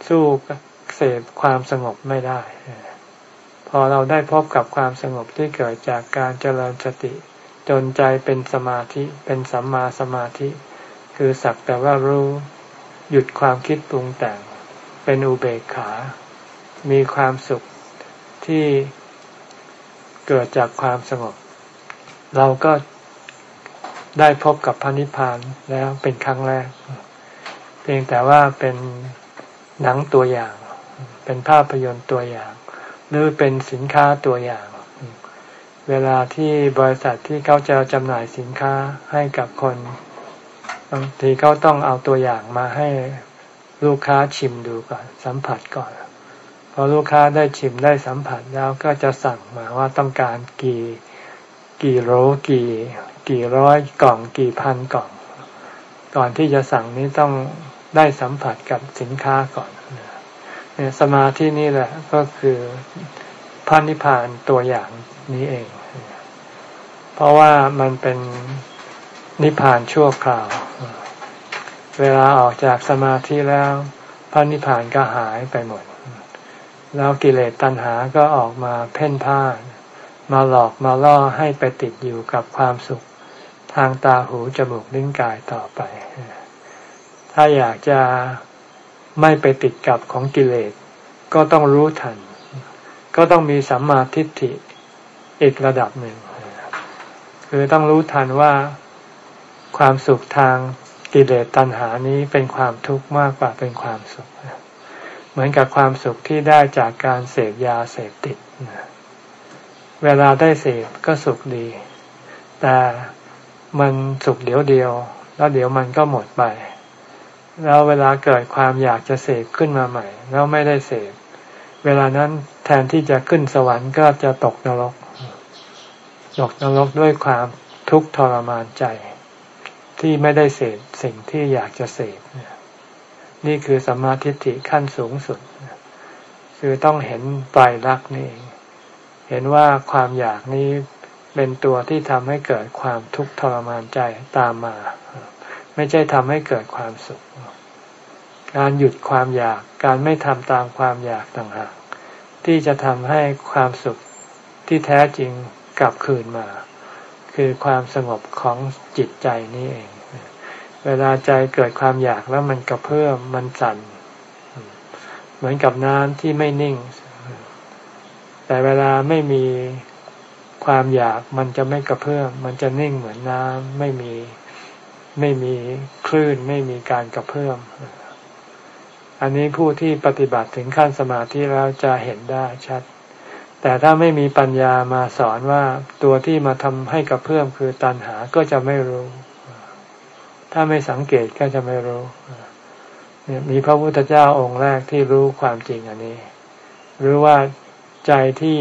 สู้เสพความสงบไม่ได้ พอเราได้พบกับความสงบที่เกิดจากการเจริญสติ จนใจเป็นสมาธิเป็นสัมมาสมาธิ คือสักแต่ว่ารู้หยุดความคิดปรุงแต่ง เป็นอุเบกขา มีความสุขที่เกิดจากความสงบ เราก็ได้พบกับพระนิพพานแล้วเป็นครั้งแรก เพียงแต่ว่าเป็นหนังตัวอย่าง เป็นภาพยนตร์ตัวอย่าง หรือเป็นสินค้าตัวอย่าง เวลาที่บริษัทที่เขาจะจำหน่ายสินค้าให้กับคนบางทีเขาต้องเอาตัวอย่างมาให้ลูกค้าชิมดูก่อน สัมผัสก่อนพอลูกค้าได้ชิมได้สัมผัสแล้วก็จะสั่งมาว่าต้องการกี่กี่โลกี่ กี่ร้อยกล่องกี่พันกล่อง ก่อนที่จะสั่งนี้ต้องได้สัมผัสกับสินค้าก่อนเนี่ยสมาธินี่แหละก็คือพระนิพพานตัวอย่าง นี้เอง เพราะว่ามันเป็นนิพพานชั่วคราว เวลาออกจากสมาธิแล้ว พระนิพพานก็หายไปหมด แล้วกิเลสตัณหาก็ออกมาเพ่นพ่าน มาหลอกมาล่อให้ไปติดอยู่กับความสุข ทางตาหูจมูกลิ้นกายต่อไป ถ้าอยากจะไม่ไปติดกับของกิเลส ก็ต้องรู้ทัน ก็ต้องมีสัมมาทิฏฐิ อีกระดับหนึ่ง คือต้องรู้ทันว่าความสุขทางกิเลสตัณหานี้เป็นความทุกข์มากกว่าเป็นความสุข เหมือนกับความสุขที่ได้จากการเสพยาเสพติด เวลาได้เสพก็สุขดี แต่มันสุขเดียวเดียว แล้วเดี๋ยวมันก็หมดไป แล้วเวลาเกิดความอยากจะเสพขึ้นมาใหม่ แล้วไม่ได้เสพ เวลานั้นแทนที่จะขึ้นสวรรค์ก็จะตกนรก ตกนรกด้วยความทุกข์ทรมานใจ ที่ไม่ได้เสพสิ่งที่อยากจะเสพนี่คือสมาธิิขั้นสูงสุด คือต้องเห็นปลายรักนี่เองเห็นว่าความอยากนี้เป็นตัวที่ทำให้เกิดความทุกข์ทรมานใจตามมา ไม่ใช่ทำให้เกิดความสุข การหยุดความอยากการไม่ทำตามความอยากต่างหากที่จะทำให้ความสุขที่แท้จริง กลับคืนมา คือความสงบของจิตใจนี่เอง เวลาใจเกิดความอยากแล้วมันกระเพื่อมมันสั่น เหมือนกับน้ำที่ไม่นิ่ง แต่เวลาไม่มีความอยากมันจะไม่กระเพื่อมมันจะนิ่งเหมือนน้ำไม่มีไม่มีคลื่นไม่มีการกระเพื่อมอันนี้ผู้ที่ปฏิบัติถึงขั้นสมาธิแล้วจะเห็นได้ชัด แต่ถ้าไม่มีปัญญามาสอนว่าตัวที่มาทำให้กระเพื่อมคือตัณหาก็จะไม่รู้ ถ้าไม่สังเกตก็จะไม่รู้เนี่ยมีพระพุทธเจ้าองค์แรกที่รู้ความจริงอันนี้ รู้ว่าใจที่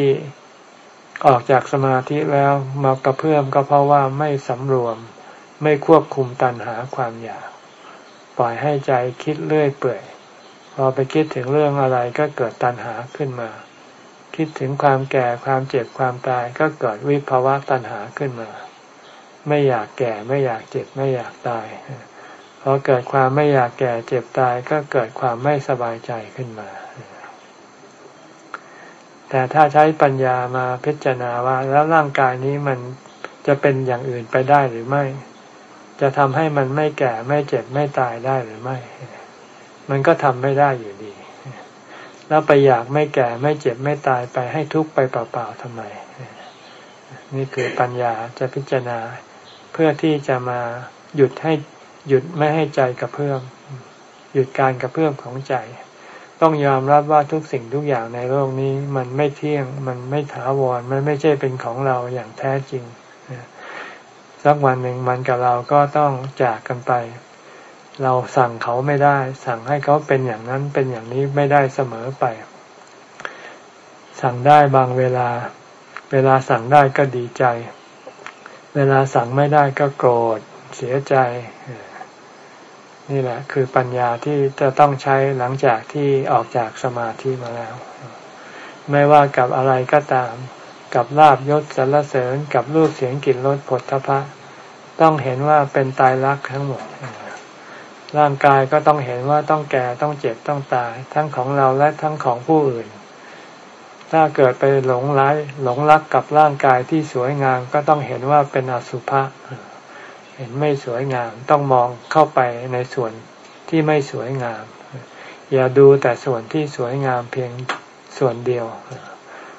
ออกจากสมาธิแล้วมากระเพื่อมก็เพราะว่าไม่สำรวม ไม่ควบคุมตัณหาความอยากปล่อยให้ใจคิดเลื่อยเปื่อย พอไปคิดถึงเรื่องอะไรก็เกิดตัณหาขึ้นมา คิดถึงความแก่ความเจ็บความตายก็เกิดวิภาวะตัณหาขึ้นมา ไม่อยากแก่ไม่อยากเจ็บไม่อยากตายพอเกิดความไม่อยากแก่เจ็บตายก็เกิดความไม่สบายใจขึ้นมา แต่ถ้าใช้ปัญญามาพิจารณาว่า แล้วร่างกายนี้มันจะเป็นอย่างอื่นไปได้หรือไม่ จะทำให้มันไม่แก่ไม่เจ็บไม่ตายได้หรือไม่ มันก็ทำไม่ได้อยู่ดี แล้วไปอยากไม่แก่ไม่เจ็บไม่ตายไปให้ทุกข์ไปเปล่าๆทำไม นี่คือปัญญาจะพิจารณา เพื่อที่จะมาหยุดให้หยุดไม่ให้ใจกระเพื่อมหยุดการกระเพื่อมของใจ ต้องยอมรับว่าทุกสิ่งทุกอย่างในโลกนี้มันไม่เที่ยง มันไม่ถาวร มันไม่ใช่เป็นของเราอย่างแท้จริงสักวันหนึ่งมันกับเราก็ต้องจากกันไป เราสั่งเขาไม่ได้ สั่งให้เขาเป็นอย่างนั้นเป็นอย่างนี้ไม่ได้เสมอไป สั่งได้บางเวลา เวลาสั่งได้ก็ดีใจ เวลาสั่งไม่ได้ก็โกรธ เสียใจ นี่แหละ คือปัญญาที่จะต้องใช้หลังจากที่ออกจากสมาธิมาแล้ว ไม่ว่ากับอะไรก็ตาม กับลาบยศสรรเสริญกับรูปเสียงกลิ่นรสผลทพะ ต้องเห็นว่าเป็นตายรักทั้งหมด ร่างกายก็ต้องเห็นว่าต้องแก่ต้องเจ็บต้องตาย ทั้งของเราและทั้งของผู้อื่น ถ้าเกิดไปหลงร้ายหลงรักกับร่างกายที่สวยงามก็ต้องเห็นว่าเป็นอสุภะเห็นไม่สวยงามต้องมองเข้าไปในส่วนที่ไม่สวยงาม อย่าดูแต่ส่วนที่สวยงามเพียงส่วนเดียว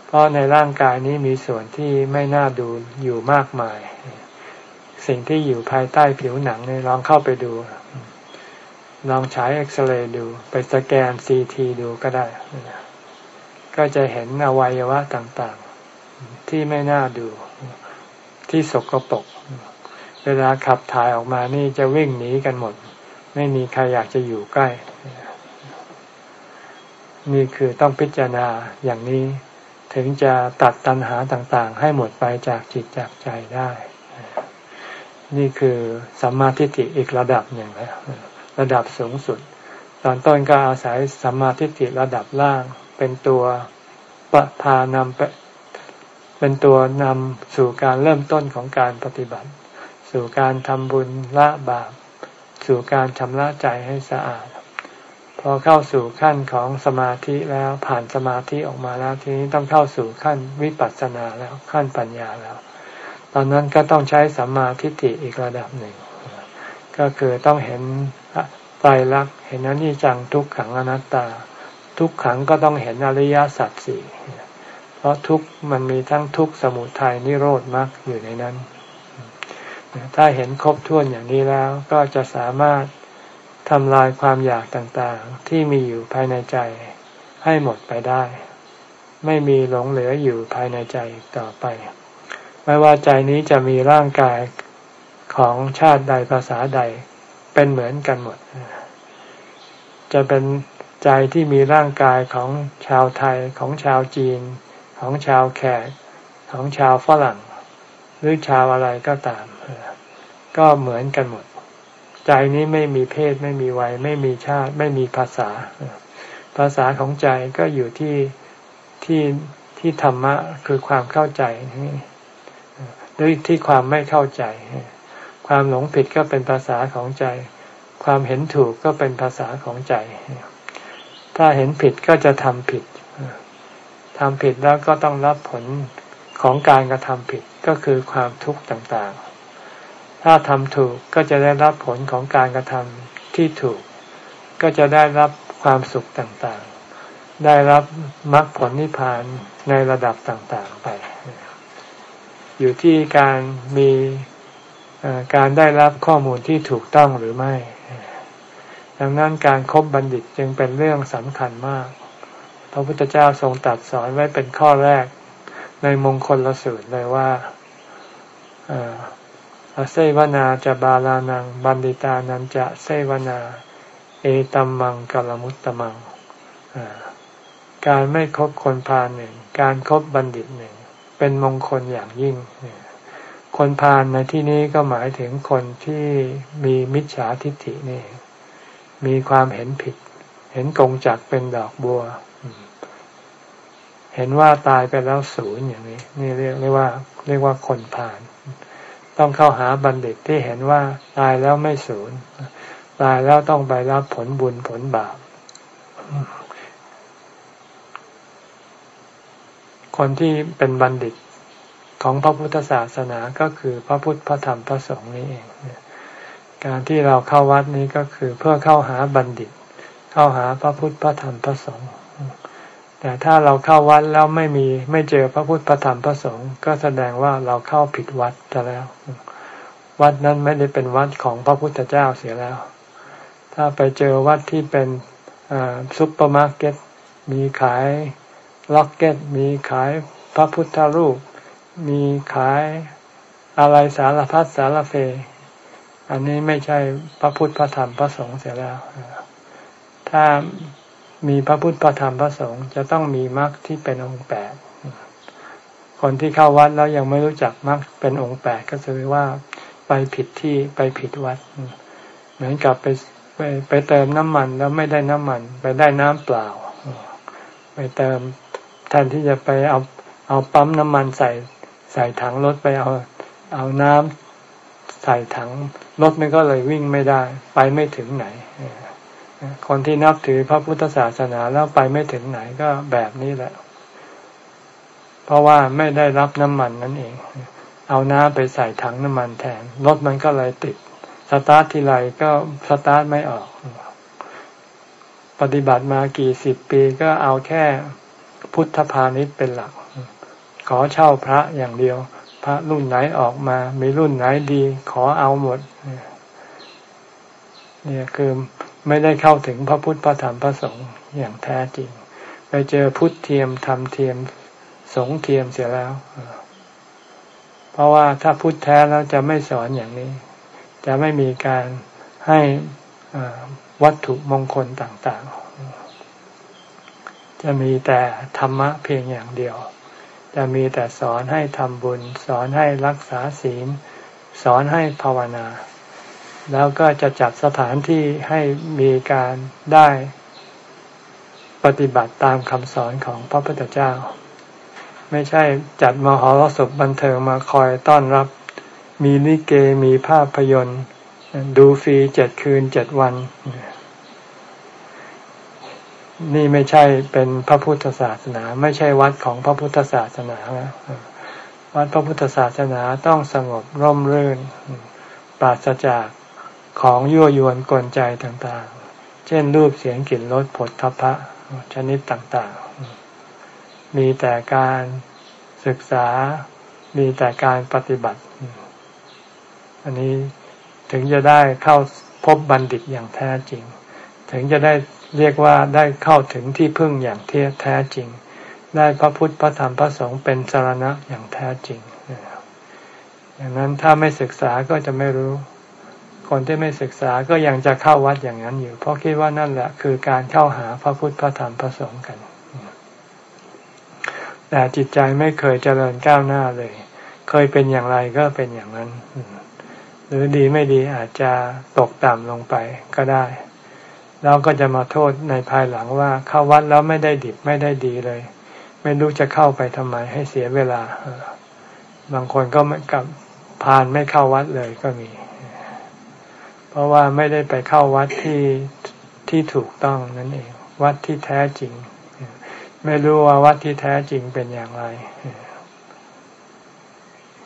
เพราะในร่างกายนี้มีส่วนที่ไม่น่าดูอยู่มากมาย สิ่งที่อยู่ภายใต้ผิวหนังเนี่ยลองเข้าไปดู ลองฉายเอ็กซเรย์ดู ไปสแกนซีทีดูก็ได้ ก็จะเห็นอวัยวะต่างๆ ที่ไม่น่าดู ที่สกปรกเวลาขับถ่ายออกมานี่จะวิ่งหนีกันหมด ไม่มีใครอยากจะอยู่ใกล้ นี่คือต้องพิจารณาอย่างนี้ ถึงจะตัดตัณหาต่างๆ ให้หมดไปจากจิตจากใจได้ นี่คือสัมมาทิฏฐิอีกระดับหนึ่งแล้ว ระดับสูงสุด ตอนต้นก็อาศัยสัมมาทิฏฐิระดับล่าง เป็นตัวปพานำไปเป็นตัวนำสู่การเริ่มต้นของการปฏิบัติ สู่การทำบุญละบาป สู่การชำระใจให้สะอาด พอเข้าสู่ขั้นของสมาธิแล้วผ่านสมาธิออกมาแล้วทีนี้ต้องเข้าสู่ขั้นวิปัสสนาแล้วขั้นปัญญาแล้ว ตอนนั้นก็ต้องใช้สัมมาทิฏฐิอีกระดับหนึ่ง ก็คือต้องเห็น ตรลักษณ์เห็นอนิจจังทุกขังอนัตตา ทุกขังก็ต้องเห็นอริยสัจสี่เพราะทุกมันมีทั้งทุกสมุทัยนิโรธมรรคอยู่ในนั้น ถ้าเห็นครบถ้วนอย่างนี้แล้วก็จะสามารถทำลายความอยากต่างๆ ที่มีอยู่ภายในใจให้หมดไปได้ ไม่มีหลงเหลืออยู่ภายในใจต่อไป ไม่ว่าใจนี้จะมีร่างกายของชาติใดภาษาใด เป็นเหมือนกันหมด จะเป็นใจที่มีร่างกายของชาวไทยของชาวจีน ของชาวแขก ของชาวฝรั่ง หรือชาวอะไรก็ตาม ก็เหมือนกันหมด ใจนี้ไม่มีเพศไม่มีวัย ไม่มีชาติ ไม่มีภาษา ภาษาของใจก็อยู่ที่ที่ที่ธรรมะคือความเข้าใจหรือที่ความไม่เข้าใจ ความหลงผิดก็เป็นภาษาของใจ ความเห็นถูกก็เป็นภาษาของใจ ถ้าเห็นผิดก็จะทำผิดทำผิดแล้วก็ต้องรับผลของการกระทำผิดก็คือความทุกข์ต่างๆ ถ้าทำถูกก็จะได้รับผลของการกระทำที่ถูก ก็จะได้รับความสุขต่างๆ ได้รับมรรคผลนิพพานในระดับต่างๆไป อยู่ที่การมี การได้รับข้อมูลที่ถูกต้องหรือไม่ ดังนั้นการครบบัณฑิตจึงเป็นเรื่องสำคัญมาก พระพุทธเจ้าทรงตัดสอนไว้เป็นข้อแรกในมงคลละสูตรเลยว่าอเซวนาจะบาลานังบันดิตานันจะเซวนา เอตัมมังกลมุตตมัง การไม่คบคนพาลหนึ่ง การครบบัณฑิตหนึ่ง เป็นมงคลอย่างยิ่ง คนพาลในที่นี้ก็หมายถึงคนที่มีมิจฉาทิฏฐินี่ มีความเห็นผิด เห็นกงจักเป็นดอกบัว เห็นว่าตายไปแล้วศูนย์อย่างนี้ นี่เรียกเรียกว่า เรียกว่าคนพาลต้องเข้าหาบัณฑิตที่เห็นว่าตายแล้วไม่สูญตายแล้วต้องไปรับผลบุญผลบาป คนที่เป็นบัณฑิต ของพระพุทธศาสนาก็คือพระพุทธพระธรรมพระสงฆ์นี้เอง การที่เราเข้าวัดนี้ก็คือเพื่อเข้าหาบัณฑิต เข้าหาพระพุทธพระธรรมพระสงฆ์แต่ถ้าเราเข้าวัดแล้วไม่มีไม่เจอพระพุทธพระธรรมพระสงฆ์ก็แสดงว่าเราเข้าผิดวัดซะแล้ว วัดนั้นไม่ได้เป็นวัดของพระพุทธเจ้าเสียแล้ว ถ้าไปเจอวัดที่เป็นซุปเปอร์มาร์เก็ตมีขายล็อกเก็ตมีขายพระพุทธรูป มีขายอะไรสารพัดสารเพอันนี้ไม่ใช่พระพุทธพระธรรมพระสงฆ์เสียแล้ว ถ้ามีพระพุทธพระธรรมพระสงฆ์จะต้องมีมรรคที่เป็นองค์แปด คนที่เข้าวัดแล้วยังไม่รู้จักมรรคเป็นองค์แปดก็คือว่าไปผิดที่ไปผิดวัด เหมือนกับไปไปไปเติมน้ำมันแล้วไม่ได้น้ำมัน ไปได้น้ำเปล่า ไปเติมแทนที่จะไปเอาเอาปั๊มน้ำมันใส่ ใส่ถังรถไปเอาเอาน้ำใส่ถังรถมันก็เลยวิ่งไม่ได้ ไปไม่ถึงไหน คนที่นับถือพระพุทธศาสนาแล้วไปไม่ถึงไหนก็แบบนี้แหละ เพราะว่าไม่ได้รับน้ำมันนั่นเอง เอาน้ำไปใส่ถังน้ำมันแทนรถมันก็เลยติดสตาร์ททีไรก็สตาร์ทไม่ออก ปฏิบัติมากี่สิบปีก็เอาแค่พุทธพาณิชย์เป็นหลัก ขอเช่าพระอย่างเดียว พระรุ่นไหนออกมา มีรุ่นไหนดี ขอเอาหมด เนี่ยคือไม่ได้เข้าถึงพระพุทธพระธรรมพระสงฆ์อย่างแท้จริง ไปเจอพุทธเทียมธรรมเทียมสงเทียมเสียแล้ว เพราะว่าถ้าพุทธแท้แล้วจะไม่สอนอย่างนี้ จะไม่มีการให้วัตถุมงคลต่างๆ จะมีแต่ธรรมะเพียงอย่างเดียว จะมีแต่สอนให้ทำบุญ สอนให้รักษาศีล สอนให้ภาวนา แล้วก็จะจัดสถานที่ให้มีการได้ปฏิบัติตามคำสอนของพระพุทธเจ้า ไม่ใช่จัดมหรสพบันเทิงมาคอยต้อนรับ มีลิเกมีภาพยนตร์ ดูฟรีเจ็ดคืนเจ็ดวัน นี่ไม่ใช่เป็นพระพุทธศาสนา ไม่ใช่วัดของพระพุทธศาสนาวัดพระพุทธศาสนาต้องสงบร่มรื่น ปราศจากของยั่วยวนกลใจต่างๆ เช่นรูปเสียงกลิ่นรสผลทพะชนิดต่างๆ มีแต่การศึกษา มีแต่การปฏิบัติ อันนี้ถึงจะได้เข้าพบบัณฑิตอย่างแท้จริง ถึงจะได้ เรียกว่าได้เข้าถึงที่พึ่งอย่างเท้แท้จริง ได้พระพุทธพระธรรมพระสงฆ์เป็นสารณะอย่างแท้จริงอย่างนั้นถ้าไม่ศึกษาก็จะไม่รู้ คนที่ไม่ศึกษาก็ยังจะเข้าวัดอย่างนั้นอยู่ เพราะคิดว่านั่นแหละคือการเข้าหาพระพุทธพระธรรมพระสงฆ์กัน แต่จิตใจไม่เคยเจริญก้าวหน้าเลย เคยเป็นอย่างไรก็เป็นอย่างนั้น หรือดีไม่ดีอาจจะตกต่ำลงไปก็ได้ แล้วก็จะมาโทษในภายหลังว่าเข้าวัดแล้วไม่ได้ดิบไม่ได้ดีเลย ไม่รู้จะเข้าไปทำไมให้เสียเวลา บางคนก็กับพานไม่เข้าวัดเลยก็มี เพราะว่าไม่ได้ไปเข้าวัดที่ที่ถูกต้องนั่นเอง วัดที่แท้จริง ไม่รู้ว่าวัดที่แท้จริงเป็นอย่างไร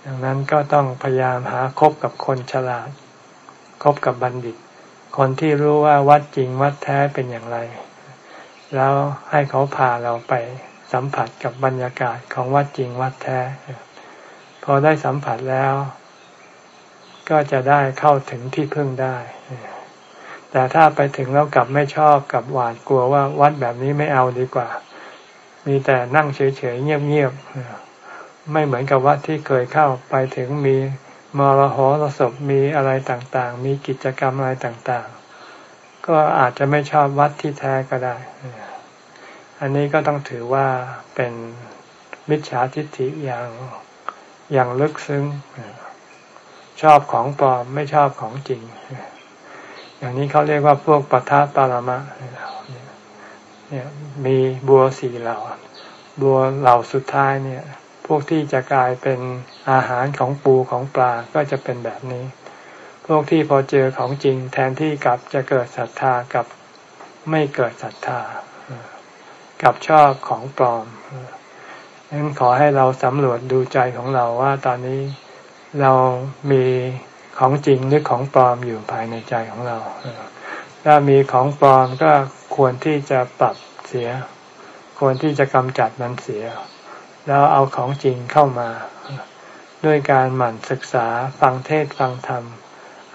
ดังนั้นก็ต้องพยายามหาคบกับคนฉลาด คบกับบัณฑิต คนที่รู้ว่าวัดจริงวัดแท้เป็นอย่างไร แล้วให้เขาพาเราไปสัมผัสกับบรรยากาศของวัดจริงวัดแท้ พอได้สัมผัสแล้ว ก็จะได้เข้าถึงที่พึ่งได้ แต่ถ้าไปถึงแล้วกลับไม่ชอบกับหวาดกลัวว่าวัดแบบนี้ไม่เอาดีกว่า มีแต่นั่งเฉยๆเงียบๆไม่เหมือนกับวัดที่เคยเข้าไปถึงมี มรหรสพมีอะไรต่างๆ มีกิจกรรมอะไรต่างๆ ก็อาจจะไม่ชอบวัดที่แท้ก็ได้ อันนี้ก็ต้องถือว่าเป็นมิจฉาทิฏฐิอย่างอย่างลึกซึ้ง ชอบของปลอมไม่ชอบของจริง อย่างนี้เขาเรียกว่าพวกปัทะปารมะเนี่ยมีบัวสี่เหล่า บัวเหล่าสุดท้ายเนี่ย พวกที่จะกลายเป็น อาหารของปูของปลาก็จะเป็นแบบนี้ พวกที่พอเจอของจริงแทนที่กับจะเกิดศรัทธากับไม่เกิดศรัทธากับชอบของปลอมนั้นขอให้เราสำรวจดูใจของเราว่าตอนนี้เรามีของจริงหรือของปลอมอยู่ภายในใจของเรา ถ้ามีของปลอมก็ควรที่จะปรับเสีย ควรที่จะกำจัดมันเสีย แล้วเอาของจริงเข้ามา ด้วยการหมั่นศึกษาฟังเทศฟังธรรม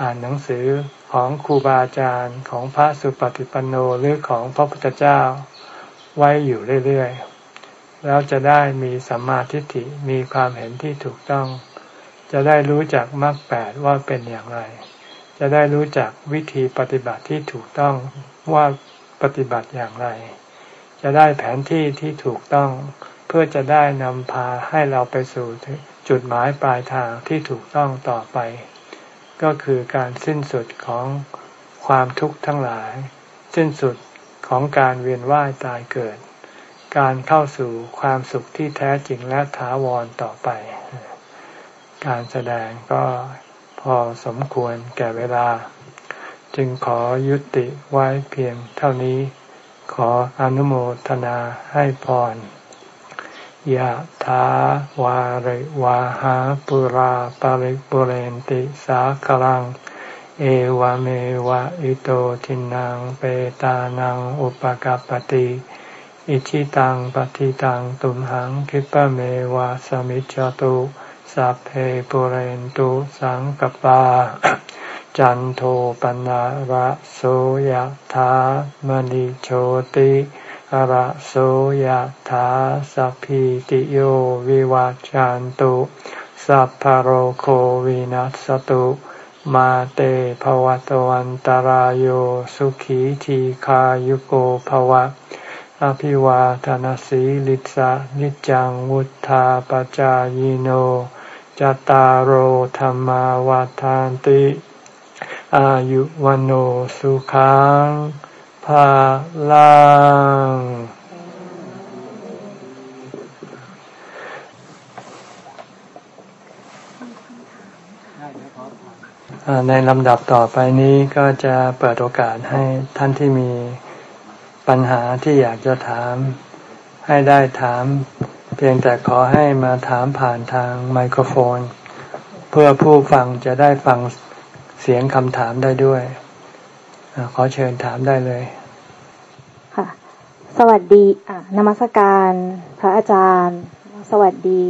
อ่านหนังสือของครูบาอาจารย์ของพระสุปฏิปันโนหรือของพระพุทธเจ้าไว้อยู่เรื่อยๆ แล้วจะได้มีสัมมาทิฏฐิมีความเห็นที่ถูกต้อง จะได้รู้จักมรรคแปดว่าเป็นอย่างไร จะได้รู้จักวิธีปฏิบัติที่ถูกต้องว่าปฏิบัติอย่างไร จะได้แผนที่ที่ถูกต้อง เพื่อจะได้นำพาให้เราไปสู่ จุดหมายปลายทางที่ถูกต้องต่อไป ก็คือการสิ้นสุดของความทุกข์ทั้งหลาย สิ้นสุดของการเวียนว่ายตายเกิด การเข้าสู่ความสุขที่แท้จริงและถาวรต่อไป การแสดงก็พอสมควรแก่เวลา จึงขอยุติไว้เพียงเท่านี้ ขออนุโมทนาให้พร ยะถาวาริวาหาปุราปาริปุเรนติสาคลัง เอวเมวะอิโตทินังเปตานังอุปกาปติอิชิตังปฏิตังตุมหังคิปะเมวะสมิจจตุสัพเพปุเรนตุสังกปา จันโทปนะระโสยธามณิโชติ ระโสยธาสัพพิติโยวิวัจจันตุสัพพโรโควินัสตุ มาเตภวัตวันตารโยสุขีทีขายุโกภวะ อภิวาทานสีลิสะนิจังวุธาปจายโนจตารโหธรรมวาทานติ อายุวันโอสุขัง ภาลังในลำดับต่อไปนี้ก็จะเปิดโอกาสให้ท่านที่มีปัญหาที่อยากจะถาม ให้ได้ถาม เพียงแต่ขอให้มาถามผ่านทางไมโครโฟน เพื่อผู้ฟังจะได้ฟังเสียงคำถามได้ด้วย ขอเชิญถามได้เลย ค่ะ สวัสดีอ่นมัสการพระอาจารย์ สวัสดี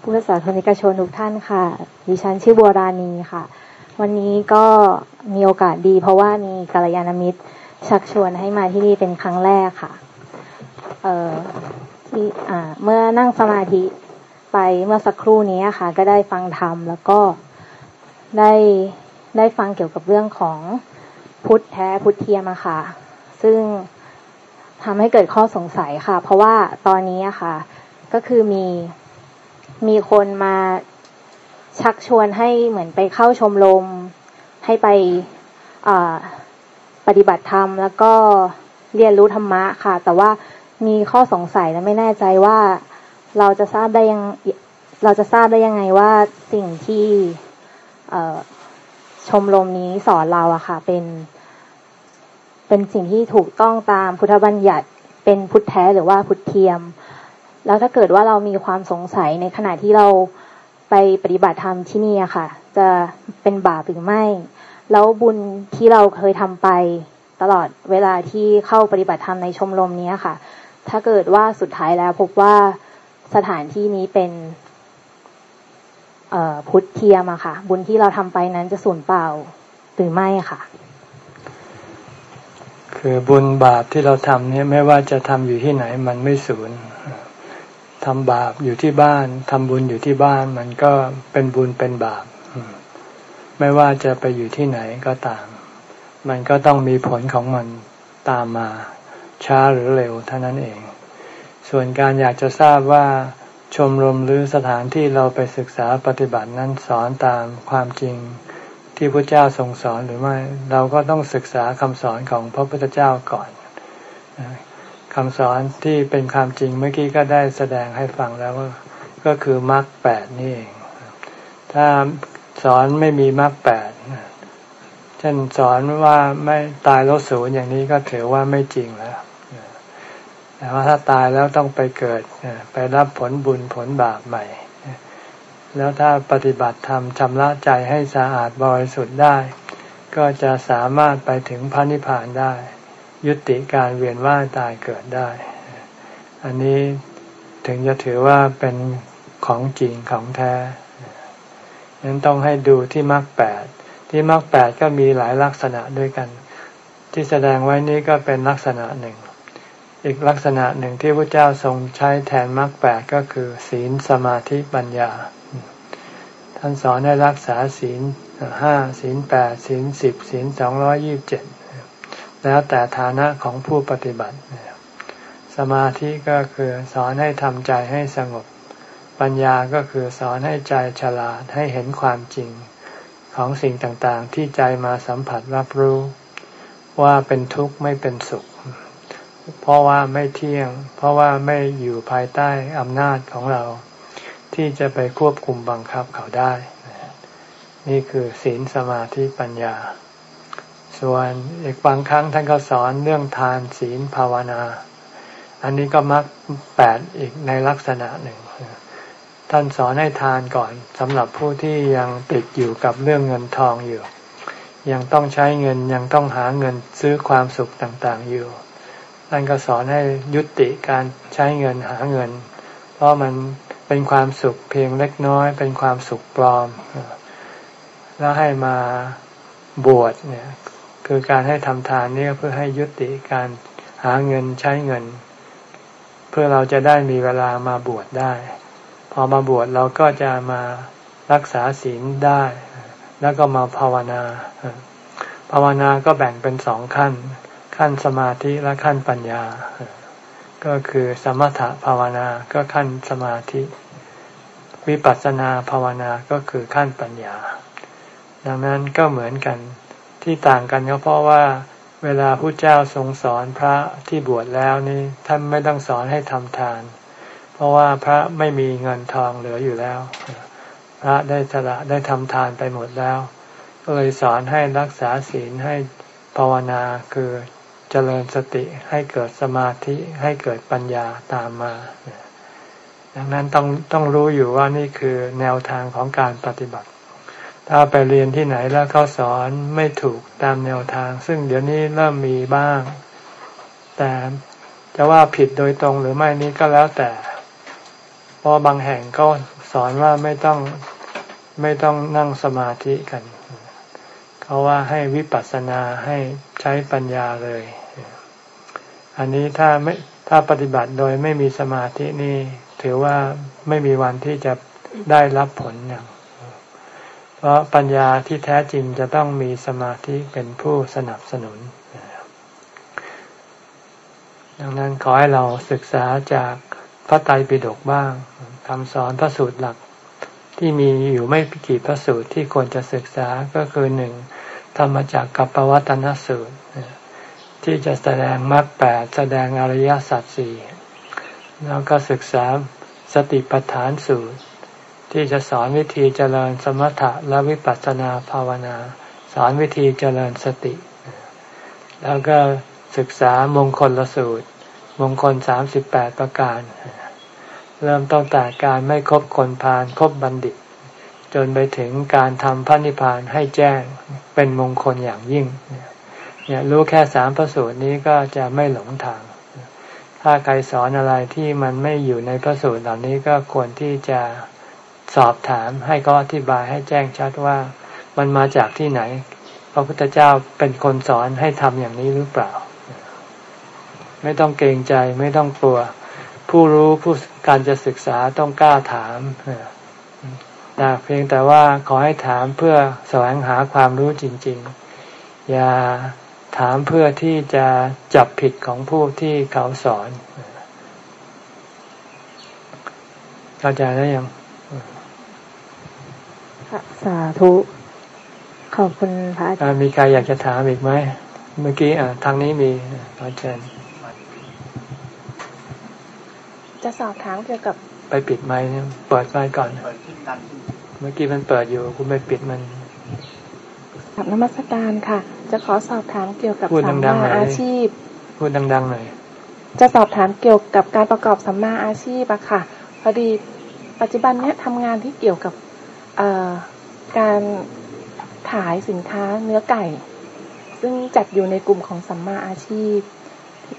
ผู้ศาสนิกชนทุกท่านค่ะ ดิฉันชื่อบัวราณีค่ะ วันนี้ก็มีโอกาสดี เพราะว่ามีกัลยาณมิตรชักชวนให้มาที่นี่เป็นครั้งแรกค่ะ เอ่อที่อ่า เมื่อนั่งสมาธิไปเมื่อสักครู่นี้ค่ะ ก็ได้ฟังธรรมแล้วก็ได้ได้ฟังเกี่ยวกับเรื่องของ พุทธแท้พุทธเทียมอะค่ะ ซึ่งทำให้เกิดข้อสงสัยค่ะ เพราะว่าตอนนี้อะค่ะ ก็คือมีมีคนมาชักชวนให้เหมือนไปเข้าชมรมให้ไปปฏิบัติธรรม แล้วก็เรียนรู้ธรรมะค่ะ แต่ว่ามีข้อสงสัยและไม่แน่ใจว่าเราจะทราบได้ยังเราจะทราบได้ยังไงว่าสิ่งที่ ชมรมนี้สอนเราอะค่ะ เป็น เป็นสิ่งที่ถูกต้องตามพุทธบัญญัติเป็นพุทธแท้หรือว่าพุทธเทียม แล้วถ้าเกิดว่าเรามีความสงสัยในขณะที่เราไปปฏิบัติธรรมที่นี่อะค่ะ จะเป็นบาปหรือไม่ แล้วบุญที่เราเคยทำไปตลอดเวลาที่เข้าปฏิบัติธรรมในชมรมนี้ค่ะ ถ้าเกิดว่าสุดท้ายแล้วพบว่าสถานที่นี้เป็น พุทธเทียมอะค่ะ บุญที่เราทำไปนั้นจะสูญเปล่าหรือไม่ค่ะ คือบุญบาปที่เราทำเนี่ยไม่ว่าจะทำอยู่ที่ไหน มันไม่สูญทำบาปอยู่ที่บ้านทำบุญอยู่ที่บ้าน มันก็เป็นบุญเป็นบาปไม่ว่าจะไปอยู่ที่ไหนก็ตาม มันก็ต้องมีผลของมันตามมาช้าหรือเร็วเท่านั้นเอง ส่วนการอยากจะทราบว่า ชมรมหรือสถานที่เราไปศึกษาปฏิบัตินั้นสอนตามความจริงที่พระเจ้าทรงสอนหรือไม่ เราก็ต้องศึกษาคำสอนของพระพุทธเจ้าก่อนคำสอนที่เป็นความจริงเมื่อกี้ก็ได้แสดงให้ฟังแล้วว่าก็คือมรรคแปดนี่เองถ้าสอนไม่มีมรรคแปดเช่นสอนว่าไม่ตายแล้วสูญอย่างนี้ก็ถือว่าไม่จริงแล้ว แต่ว่าถ้าตายแล้วต้องไปเกิดไปรับผลบุญผลบาปใหม่ แล้วถ้าปฏิบัติธรรมชำระใจให้สะอาดบริสุทธิ์ได้ ก็จะสามารถไปถึงพระนิพพานได้ ยุติการเวียนว่ายตายเกิดได้ อันนี้ถึงจะถือว่าเป็นของจริงของแท้นั้นต้องให้ดูที่มรรคแปดที่มรรคแปดก็มีหลายลักษณะด้วยกัน ที่แสดงไว้นี้ก็เป็นลักษณะหนึ่ง อีกลักษณะหนึ่งที่พระเจ้าทรงใช้แทนมรรคแปดก็คือ ศีลสมาธิปัญญา ท่านสอนให้รักษาศีลห้าศีลแปดศีลสิบศีลสองร้อยี่บเจ็ดแล้วแต่ฐานะของผู้ปฏิบัติ สมาธิก็คือสอนให้ทำใจให้สงบ ปัญญาก็คือสอนให้ใจฉลาดให้เห็นความจริงของสิ่งต่างๆ ที่ใจมาสัมผัสรับรู้ ว่าเป็นทุกข์ไม่เป็นสุข เพราะว่าไม่เที่ยง เพราะว่าไม่อยู่ภายใต้อำนาจของเรา ที่จะไปควบคุมบังคับเขาได้ นี่คือศีลสมาธิปัญญา ส่วนอีกบางครั้งท่านก็สอนเรื่องทานศีลภาวนา อันนี้ก็มักแปดอีกในลักษณะหนึ่ง ท่านสอนให้ทานก่อนสำหรับผู้ที่ยังติดอยู่กับเรื่องเงินทองอยู่ ยังต้องใช้เงินยังต้องหาเงินซื้อความสุขต่างๆอยู่ ท่านก็สอนให้ยุติการใช้เงินหาเงิน เพราะมันเป็นความสุขเพียงเล็กน้อย เป็นความสุขปลอม แล้วให้มาบวชเนี่ย คือการให้ทำทานนี่เพื่อให้ยุติการหาเงินใช้เงิน เพื่อเราจะได้มีเวลามาบวชได้ พอมาบวชเราก็จะมารักษาศีลได้ แล้วก็มาภาวนา ภาวนาก็แบ่งเป็นสองขั้น ขั้นสมาธิและขั้นปัญญา ก็คือสมถภาวนาก็ขั้นสมาธิ วิปัสสนาภาวนาก็คือขั้นปัญญา ดังนั้นก็เหมือนกันที่ต่างกันก็เพราะว่าเวลาพระเจ้าทรงสอนพระที่บวชแล้วนี่ท่านไม่ต้องสอนให้ทำทาน เพราะว่าพระไม่มีเงินทองเหลืออยู่แล้ว พระได้สละได้ทำทานไปหมดแล้ว ก็เลยสอนให้รักษาศีลให้ภาวนาคือ เจริญสติให้เกิดสมาธิให้เกิดปัญญาตามมา ดังนั้นต้องต้องรู้อยู่ว่านี่คือแนวทางของการปฏิบัติ ถ้าไปเรียนที่ไหนแล้วเขาสอนไม่ถูกตามแนวทาง ซึ่งเดี๋ยวนี้เริ่มมีบ้าง แต่จะว่าผิดโดยตรงหรือไม่นี้ก็แล้วแต่ เพราะบางแห่งก็สอนว่าไม่ต้องไม่ต้องนั่งสมาธิกัน เขาว่าให้วิปัสสนาให้ใช้ปัญญาเลย อันนี้ถ้าไม่ถ้าปฏิบัติโดยไม่มีสมาธินี่ถือว่าไม่มีวันที่จะได้รับผลอย่าง เพราะปัญญาที่แท้จริงจะต้องมีสมาธิเป็นผู้สนับสนุน ดังนั้นขอให้เราศึกษาจากพระไตรปิฎกบ้างคำสอนพระสูตรหลักที่มีอยู่ไม่กี่พระสูตรที่ควรจะศึกษาก็คือหนึ่งธรรมจากกัปปวัตนสูตร ที่จะแสดงมรรคแปดแสดงอริยสัจสี่แล้วก็ศึกษาสติปัฏฐานสูตร ที่จะสอนวิธีเจริญสมถะและวิปัสสนาภาวนา สอนวิธีเจริญสติ แล้วก็ศึกษามงคลละสูตร มงคลสามสิบแปดประการ เริ่มต้นแต่การไม่คบคนพาลคบบัณฑิต จนไปถึงการทำพระนิพพานให้แจ้งเป็นมงคลอย่างยิ่งเนี่ยรู้แค่สามประสูตรนี้ก็จะไม่หลงทาง ถ้าใครสอนอะไรที่มันไม่อยู่ในพระสูตรเหล่านี้ก็ควรที่จะสอบถามให้ก็อธิบายให้แจ้งชัดว่ามันมาจากที่ไหน พระพุทธเจ้าเป็นคนสอนให้ทำอย่างนี้หรือเปล่า ไม่ต้องเกรงใจไม่ต้องกลัว ผู้รู้ผู้การจะศึกษาต้องกล้าถามนะเพียงแต่ว่าขอให้ถามเพื่อแสวงหาความรู้จริง ๆ อย่า ถามเพื่อที่จะจับผิดของผู้ที่เขาสอน เข้าใจแล้วยังสาธุ ขอบคุณพระอาจารย์มีใครอยากจะถามอีกไหม เมื่อกี้อ่าทางนี้มีอาจารย์จะสอบถามเกี่ยวกับ ไปปิดไม้เนี่ยเปิดไฟก่อน เมื่อกี้มันเปิดอยู่ คุณไปปิดมันกับนมัสการค่ะ จะขอสอบถามเกี่ยวกับสัมมาอาชีพ พูดดังๆหน่อย จะสอบถามเกี่ยวกับการประกอบสัมมาอาชีพอะค่ะ พอดีปัจจุบันเนี้ยทำงานที่เกี่ยวกับการขายสินค้าเนื้อไก่ ซึ่งจัดอยู่ในกลุ่มของสัมมาอาชีพ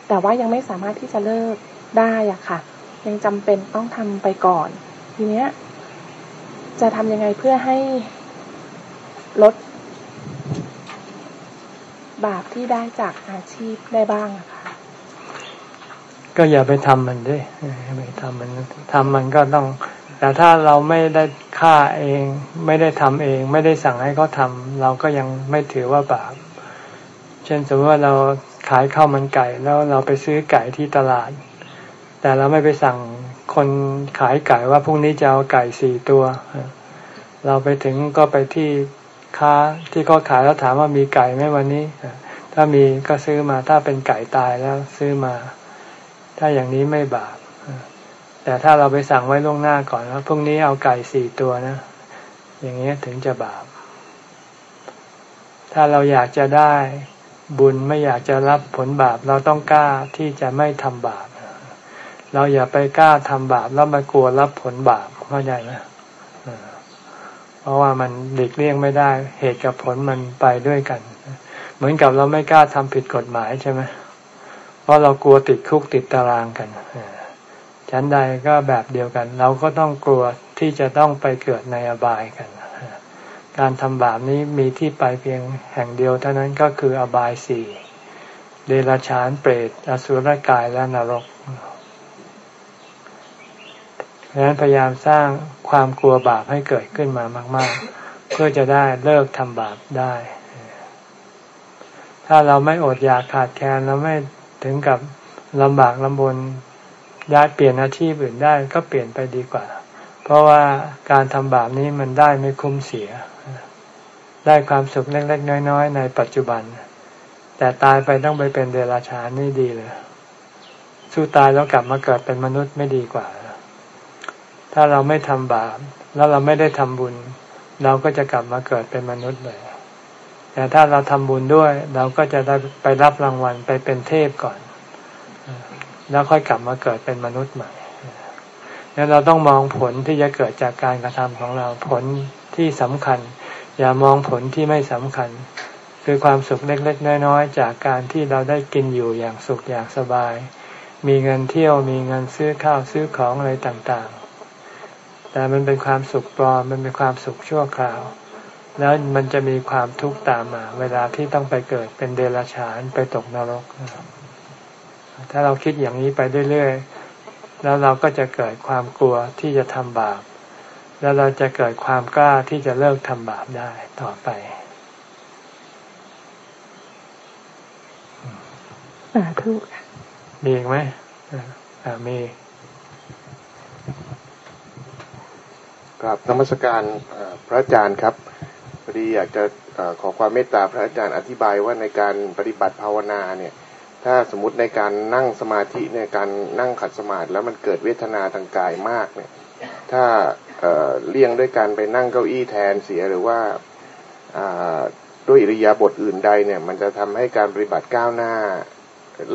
แต่ว่ายังไม่สามารถที่จะเลิกได้อะค่ะ ยังจำเป็นต้องทำไปก่อน ทีเนี้ย จะทำยังไงเพื่อให้ลด บาปที่ได้จากอาชีพได้บ้างอะคะก็อย่าไปทำมันด้วยไปทำมันทำมันก็ต้อง แต่ถ้าเราไม่ได้ฆ่าเอง ไม่ได้ทำเอง ไม่ได้สั่งให้เขาทำเราก็ยังไม่ถือว่าบาป เช่นสมมติว่าเราขายข้าวมันไก่แล้วเราไปซื้อไก่ที่ตลาด แต่เราไม่ไปสั่งคนขายไก่ว่าพรุ่งนี้จะเอาไก่สี่ตัว เราไปถึงก็ไปที่ ค้าที่เขาขายแล้วถามว่ามีไก่ไหมวันนี้ ถ้ามีก็ซื้อมาถ้าเป็นไก่ตายแล้วซื้อมา ถ้าอย่างนี้ไม่บาปแต่ถ้าเราไปสั่งไว้ล่วงหน้าก่อนว่าพรุ่งนี้เอาไก่สี่ตัวนะ อย่างนี้ถึงจะบาป ถ้าเราอยากจะได้บุญไม่อยากจะรับผลบาป เราต้องกล้าที่จะไม่ทำบาป เราอย่าไปกล้าทำบาปแล้วมากลัวรับผลบาปเข้าใจไหม เพราะว่ามันหลีกเลี่ยงไม่ได้ เหตุกับผลมันไปด้วยกัน เหมือนกับเราไม่กล้าทำผิดกฎหมายใช่ไหมเพราะเรากลัวติดคุกติดตารางกันชั้นใดก็แบบเดียวกัน เราก็ต้องกลัวที่จะต้องไปเกิดในอบายกัน การทำบาปนี้มีที่ไปเพียงแห่งเดียวเท่านั้นก็คืออบายสี่เดรัจฉานเปรตอสุรกายและนรก ดังนั้นพยายามสร้างความกลัวบาปให้เกิดขึ้นมามาก ๆ เพื่อจะได้เลิกทำบาปได้ ถ้าเราไม่อดอยากขาดแคลนเราไม่ถึงกับลำบากลำบนย้ายเปลี่ยนอาชีพอื่นได้ก็เปลี่ยนไปดีกว่า เพราะว่าการทำบาปนี้มันได้ไม่คุ้มเสีย ได้ความสุขเล็กๆน้อย ๆ ในปัจจุบัน แต่ตายไปต้องไปเป็นเดรัจฉานนี่ดีเลย สู้ตายแล้วกลับมาเกิดเป็นมนุษย์ไม่ดีกว่า ถ้าเราไม่ทำบาปแล้วเราไม่ได้ทำบุญ เราก็จะกลับมาเกิดเป็นมนุษย์เลยแต่ถ้าเราทำบุญด้วย เราก็จะได้ไปรับรางวัลไปเป็นเทพก่อน แล้วค่อยกลับมาเกิดเป็นมนุษย์ใหม่แล้วเราต้องมองผลที่จะเกิดจากการกระทำของเราผลที่สำคัญ อย่ามองผลที่ไม่สำคัญ คือความสุขเล็กๆ น้อยๆ จากการที่เราได้กินอยู่อย่างสุขอย่างสบาย มีเงินเที่ยวมีเงินซื้อข้าวซื้อของอะไรต่างๆ แต่มันเป็นความสุขปลอมมันเป็นความสุขชั่วคราว แล้วมันจะมีความทุกข์ตามมา เวลาที่ต้องไปเกิดเป็นเดรัจฉานไปตกนรก ถ้าเราคิดอย่างนี้ไปเรื่อยๆแล้วเราก็จะเกิดความกลัวที่จะทำบาป แล้วเราจะเกิดความกล้าที่จะเลิกทำบาปได้ต่อไปสาธุมีอีกไหมอ่ามี ครับนมัสการพระอาจารย์ครับพอดีอยากจะขอความเมตตาพระอาจารย์อธิบายว่าในการปฏิบัติภาวนาเนี่ย ถ้าสมมติในการนั่งสมาธิในการนั่งขัดสมาธิแล้วมันเกิดเวทนาทางกายมากเนี่ย ถ้าเลี่ยงด้วยการไปนั่งเก้าอี้แทนเสียหรือว่าด้วยอิริยาบถอื่นใดเนี่ย มันจะทำให้การปฏิบัติก้าวหน้า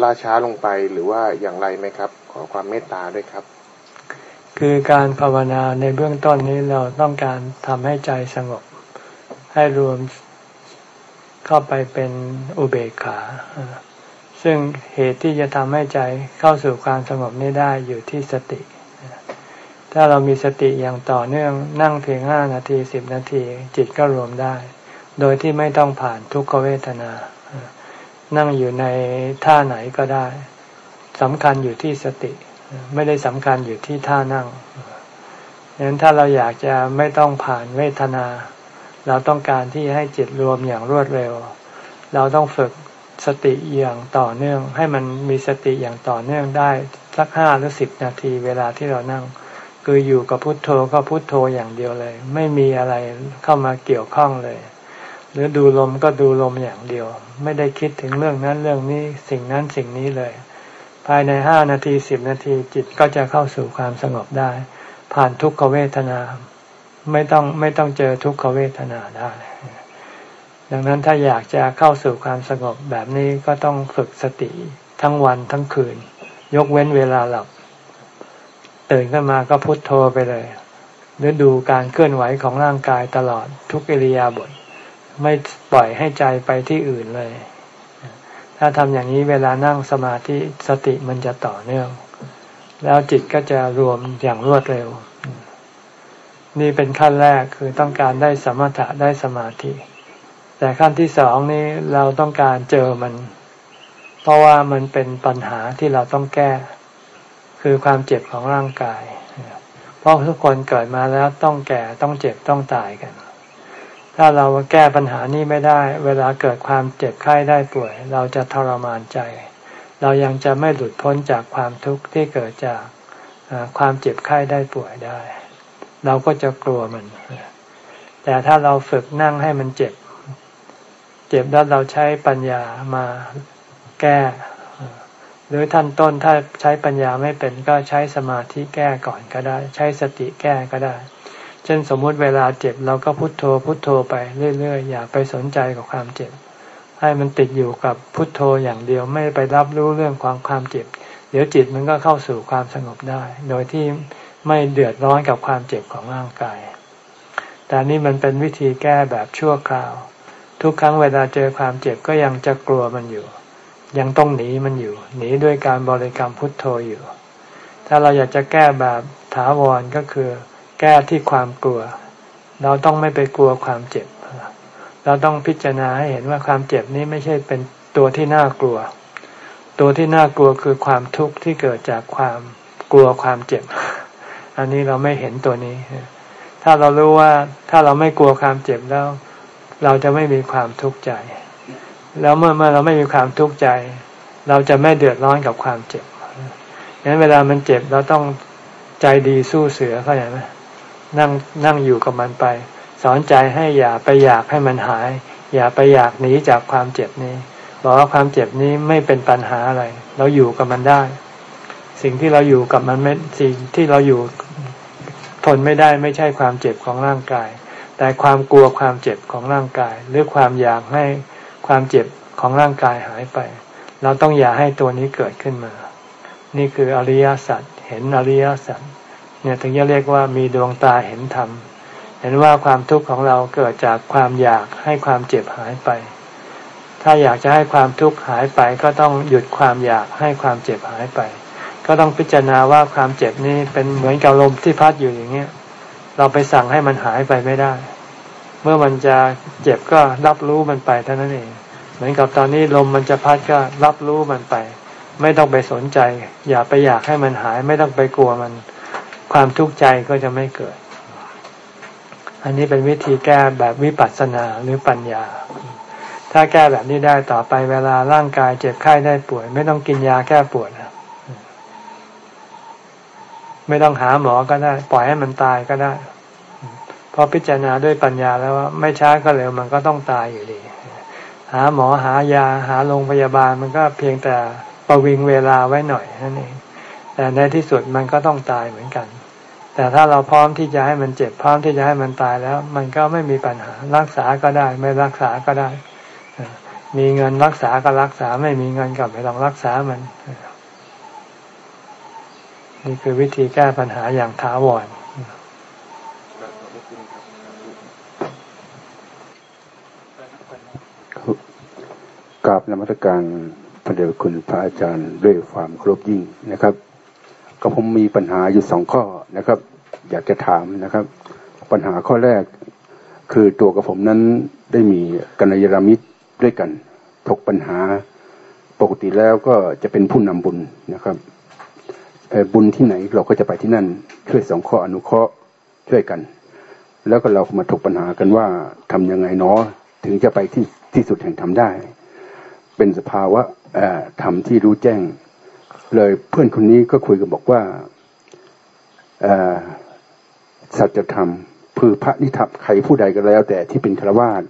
ล่าช้าลงไปหรือว่าอย่างไรไหมครับ ขอความเมตตาด้วยครับ คือการภาวนาในเบื้องต้นนี้เราต้องการทำให้ใจสงบ ให้รวมเข้าไปเป็นอุเบกขา ซึ่งเหตุที่จะทำให้ใจเข้าสู่ความสงบนี้ได้อยู่ที่สติ ถ้าเรามีสติอย่างต่อเนื่องนั่งเพียงห้านาทีสิบนาที จิตก็รวมได้ โดยที่ไม่ต้องผ่านทุกขเวทนา นั่งอยู่ในท่าไหนก็ได้สำคัญอยู่ที่สติ ไม่ได้สำคัญอยู่ที่ท่านั่งดังนั้นถ้าเราอยากจะไม่ต้องผ่านเวทนา เราต้องการที่ให้จิตรวมอย่างรวดเร็ว เราต้องฝึกสติอย่างต่อเนื่อง ให้มันมีสติอย่างต่อเนื่องได้สักห้าหรือสิบนาทีเวลาที่เรานั่ง คืออยู่กับพุทโธก็พุทโธอย่างเดียวเลย ไม่มีอะไรเข้ามาเกี่ยวข้องเลย หรือดูลมก็ดูลมอย่างเดียว ไม่ได้คิดถึงเรื่องนั้นเรื่องนี้สิ่งนั้นสิ่งนี้เลย ภายในห้านาทีสิบนาทีจิตก็จะเข้าสู่ความสงบได้ ผ่านทุกขเวทนา ไม่ต้องไม่ต้องเจอทุกขเวทนาได้ ดังนั้นถ้าอยากจะเข้าสู่ความสงบแบบนี้ก็ต้องฝึกสติทั้งวันทั้งคืน ยกเว้นเวลาหลับ ตื่นขึ้นมาก็พุโทโธไปเลย หรือดูการเคลื่อนไหวของร่างกายตลอดทุกอิริยาบถไม่ปล่อยให้ใจไปที่อื่นเลย ถ้าทำอย่างนี้เวลานั่งสมาธิสติมันจะต่อเนื่อง แล้วจิตก็จะรวมอย่างรวดเร็ว นี่เป็นขั้นแรกคือต้องการได้สมถะได้สมาธิ แต่ขั้นที่สองนี้เราต้องการเจอมัน เพราะว่ามันเป็นปัญหาที่เราต้องแก้ คือความเจ็บของร่างกาย เพราะทุกคนเกิดมาแล้วต้องแก่ต้องเจ็บต้องตายกัน ถ้าเราแก้ปัญหานี้ไม่ได้ เวลาเกิดความเจ็บไข้ได้ป่วย เราจะทรมานใจ เรายังจะไม่หลุดพ้นจากความทุกข์ที่เกิดจากความเจ็บไข้ได้ป่วยได้ เราก็จะกลัวมัน แต่ถ้าเราฝึกนั่งให้มันเจ็บ เจ็บแล้วเราใช้ปัญญามาแก้ หรือท่านต้นถ้าใช้ปัญญาไม่เป็นก็ใช้สมาธิแก้ก่อนก็ได้ ใช้สติแก้ก็ได้ เช่นสมมติเวลาเจ็บเราก็พุโทโธพุโทโธไปเรื่อยๆอย่าไปสนใจกับความเจ็บ ให้มันติดอยู่กับพุทโธอย่างเดียวไม่ไปรับรู้เรื่องความความเจ็บ เดี๋ยวจิตมันก็เข้าสู่ความสงบได้ โดยที่ไม่เดือดร้อนกับความเจ็บของร่างกาย แต่นี่มันเป็นวิธีแก้แบบชั่วคราว ทุกครั้งเวลาเจอความเจ็บก็ยังจะกลัวมันอยู่ ยังต้องหนีมันอยู่ หนีด้วยการบริกรรมพุทโธอยู่ ถ้าเราอยากจะแก้แบบถาวรก็คือ แก้ที่ความกลัว เราต้องไม่ไปกลัวความเจ็บ เราต้องพิจารณาให้เห็นว่าความเจ็บนี้ไม่ใช่เป็นตัวที่น่ากลัว ตัวที่น่ากลัวคือความทุกข์ที่เกิดจากความกลัวความเจ็บ อันนี้เราไม่เห็นตัวนี้ ถ้าเรารู้ว่าถ้าเราไม่กลัวความเจ็บแล้ว เราจะไม่มีความทุกข์ใจ แล้วเมื่อเมื่อเราไม่มีความทุกข์ใจ เราจะไม่เดือดร้อนกับความเจ็บดังนั้นเวลามันเจ็บเราต้องใจดีสู้เสือเข้าใจไหม นั่งนั่งอยู่กับมันไป สอนใจให้อย่าไปอยากให้มันหาย อย่าไปอยากหนีจากความเจ็บนี้บอกว่าความเจ็บนี้ไม่เป็นปัญหาอะไร เราอยู่กับมันได้ สิ่งที่เราอยู่กับมันไม่สิ่งที่เราอยู่ทนไม่ได้ไม่ใช่ความเจ็บของร่างกาย แต่ความกลัวความเจ็บของร่างกาย หรือความอยากให้ความเจ็บของร่างกายหายไป เราต้องอย่าให้ตัวนี้เกิดขึ้นมา นี่คืออริยสัจเห็นอริยสัจ เนี่ยถึงจะเรียกว่ามีดวงตาเห็นธรรม เห็นว่าความทุกข์ของเราเกิดจากความอยากให้ความเจ็บหายไป ถ้าอยากจะให้ความทุกข์หายไปก็ต้องหยุดความอยากให้ความเจ็บหายไป ก็ต้องพิจารณาว่าความเจ็บนี้เป็นเหมือนกับลมที่พัดอยู่อย่างเงี้ย เราไปสั่งให้มันหายไปไม่ได้ เมื่อมันจะเจ็บก็รับรู้มันไปเท่านั้นเอง เหมือนกับตอนนี้ลมมันจะพัดก็รับรู้มันไป ไม่ต้องไปสนใจ อย่าไปอยากให้มันหาย ไม่ต้องไปกลัวมัน ความทุกข์ใจก็จะไม่เกิด อันนี้เป็นวิธีแก้แบบวิปัสสนาหรือปัญญา ถ้าแก้แบบนี้ได้ต่อไปเวลาร่างกายเจ็บไข้ได้ป่วย ไม่ต้องกินยาแก้ปวดไม่ต้องหาหมอก็ได้ ปล่อยให้มันตายก็ได้พอพิจารณาด้วยปัญญาแล้วว่าไม่ช้าก็เร็วมันก็ต้องตายอยู่ดีหาหมอหายาหาโรงพยาบาลมันก็เพียงแต่ประวิงเวลาไว้หน่อยนั่นเองแต่ในที่สุดมันก็ต้องตายเหมือนกัน แต่ถ้าเราพร้อมที่จะให้มันเจ็บพร้อมที่จะให้มันตายแล้ว มันก็ไม่มีปัญหารักษาก็ได้ ไม่รักษาก็ได้ มีเงินรักษาก็รักษาไม่มีเงินก็ไม่ต้องรักษามัน นี่คือวิธีแก้ปัญหาอย่างถาวรกราบนมัสการพระเดชคุณพระอาจารย์ด้วยความเคารพยิ่งนะครับ ก็ผมมีปัญหาอยู่สองข้อ นะครับ อยากจะถามนะครับ ปัญหาข้อแรกคือตัวกับผมนั้นได้มีกัญยามิตรด้วยกันถกปัญหาปกติแล้วก็จะเป็นผู้นำบุญนะครับบุญที่ไหนเราก็จะไปที่นั่น ช่วยสองข้ออนุเคราะห์ช่วยกัน แล้วก็เรามาถกปัญหากันว่าทำยังไงเนาะถึงจะไปที่ที่สุดแห่งทำได้ เป็นสภาวะธรรมที่รู้แจ้ง เลยเพื่อนคนนี้ก็คุยกันบอกว่า สัจธรรมคือพระนิทับใครผู้ใดก็แล้ว แต่ที่เป็นฆราวาส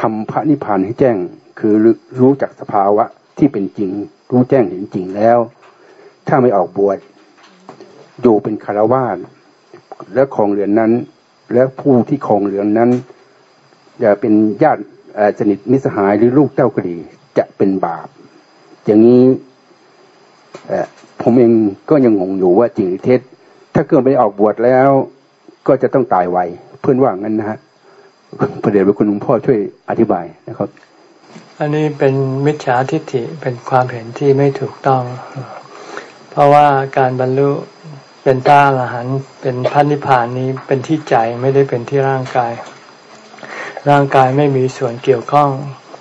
ทำพระนิพพานให้แจ้ง คือรู้จักสภาวะที่เป็นจริง รู้แจ้งเห็นจริงแล้ว ถ้าไม่ออกบวชอยู่เป็นฆราวาสและครองเรือนนั้น และผู้ที่ครองเรือนนั้นอย่าเป็นญาติสนิทมิสหายหรือลูกเต้าก็ดีจะเป็นบาป อย่างนี้ผมเองก็ยังงงอยู่ว่าจริงหรือเท็จ ถ้าเกิดไปออกบวชแล้ว ก็จะต้องตายไวเพื่อนว่างั้นนะฮะพระเดชพระคุณหลวงพ่อช่วยอธิบายนะครับ อันนี้เป็นมิจฉาทิฏฐิเป็นความเห็นที่ไม่ถูกต้อง เพราะว่าการบรรลุเป็นตาอรหันต์เป็นพันนิพพานนี้เป็นที่ใจไม่ได้เป็นที่ร่างกาย ร่างกายไม่มีส่วนเกี่ยวข้อง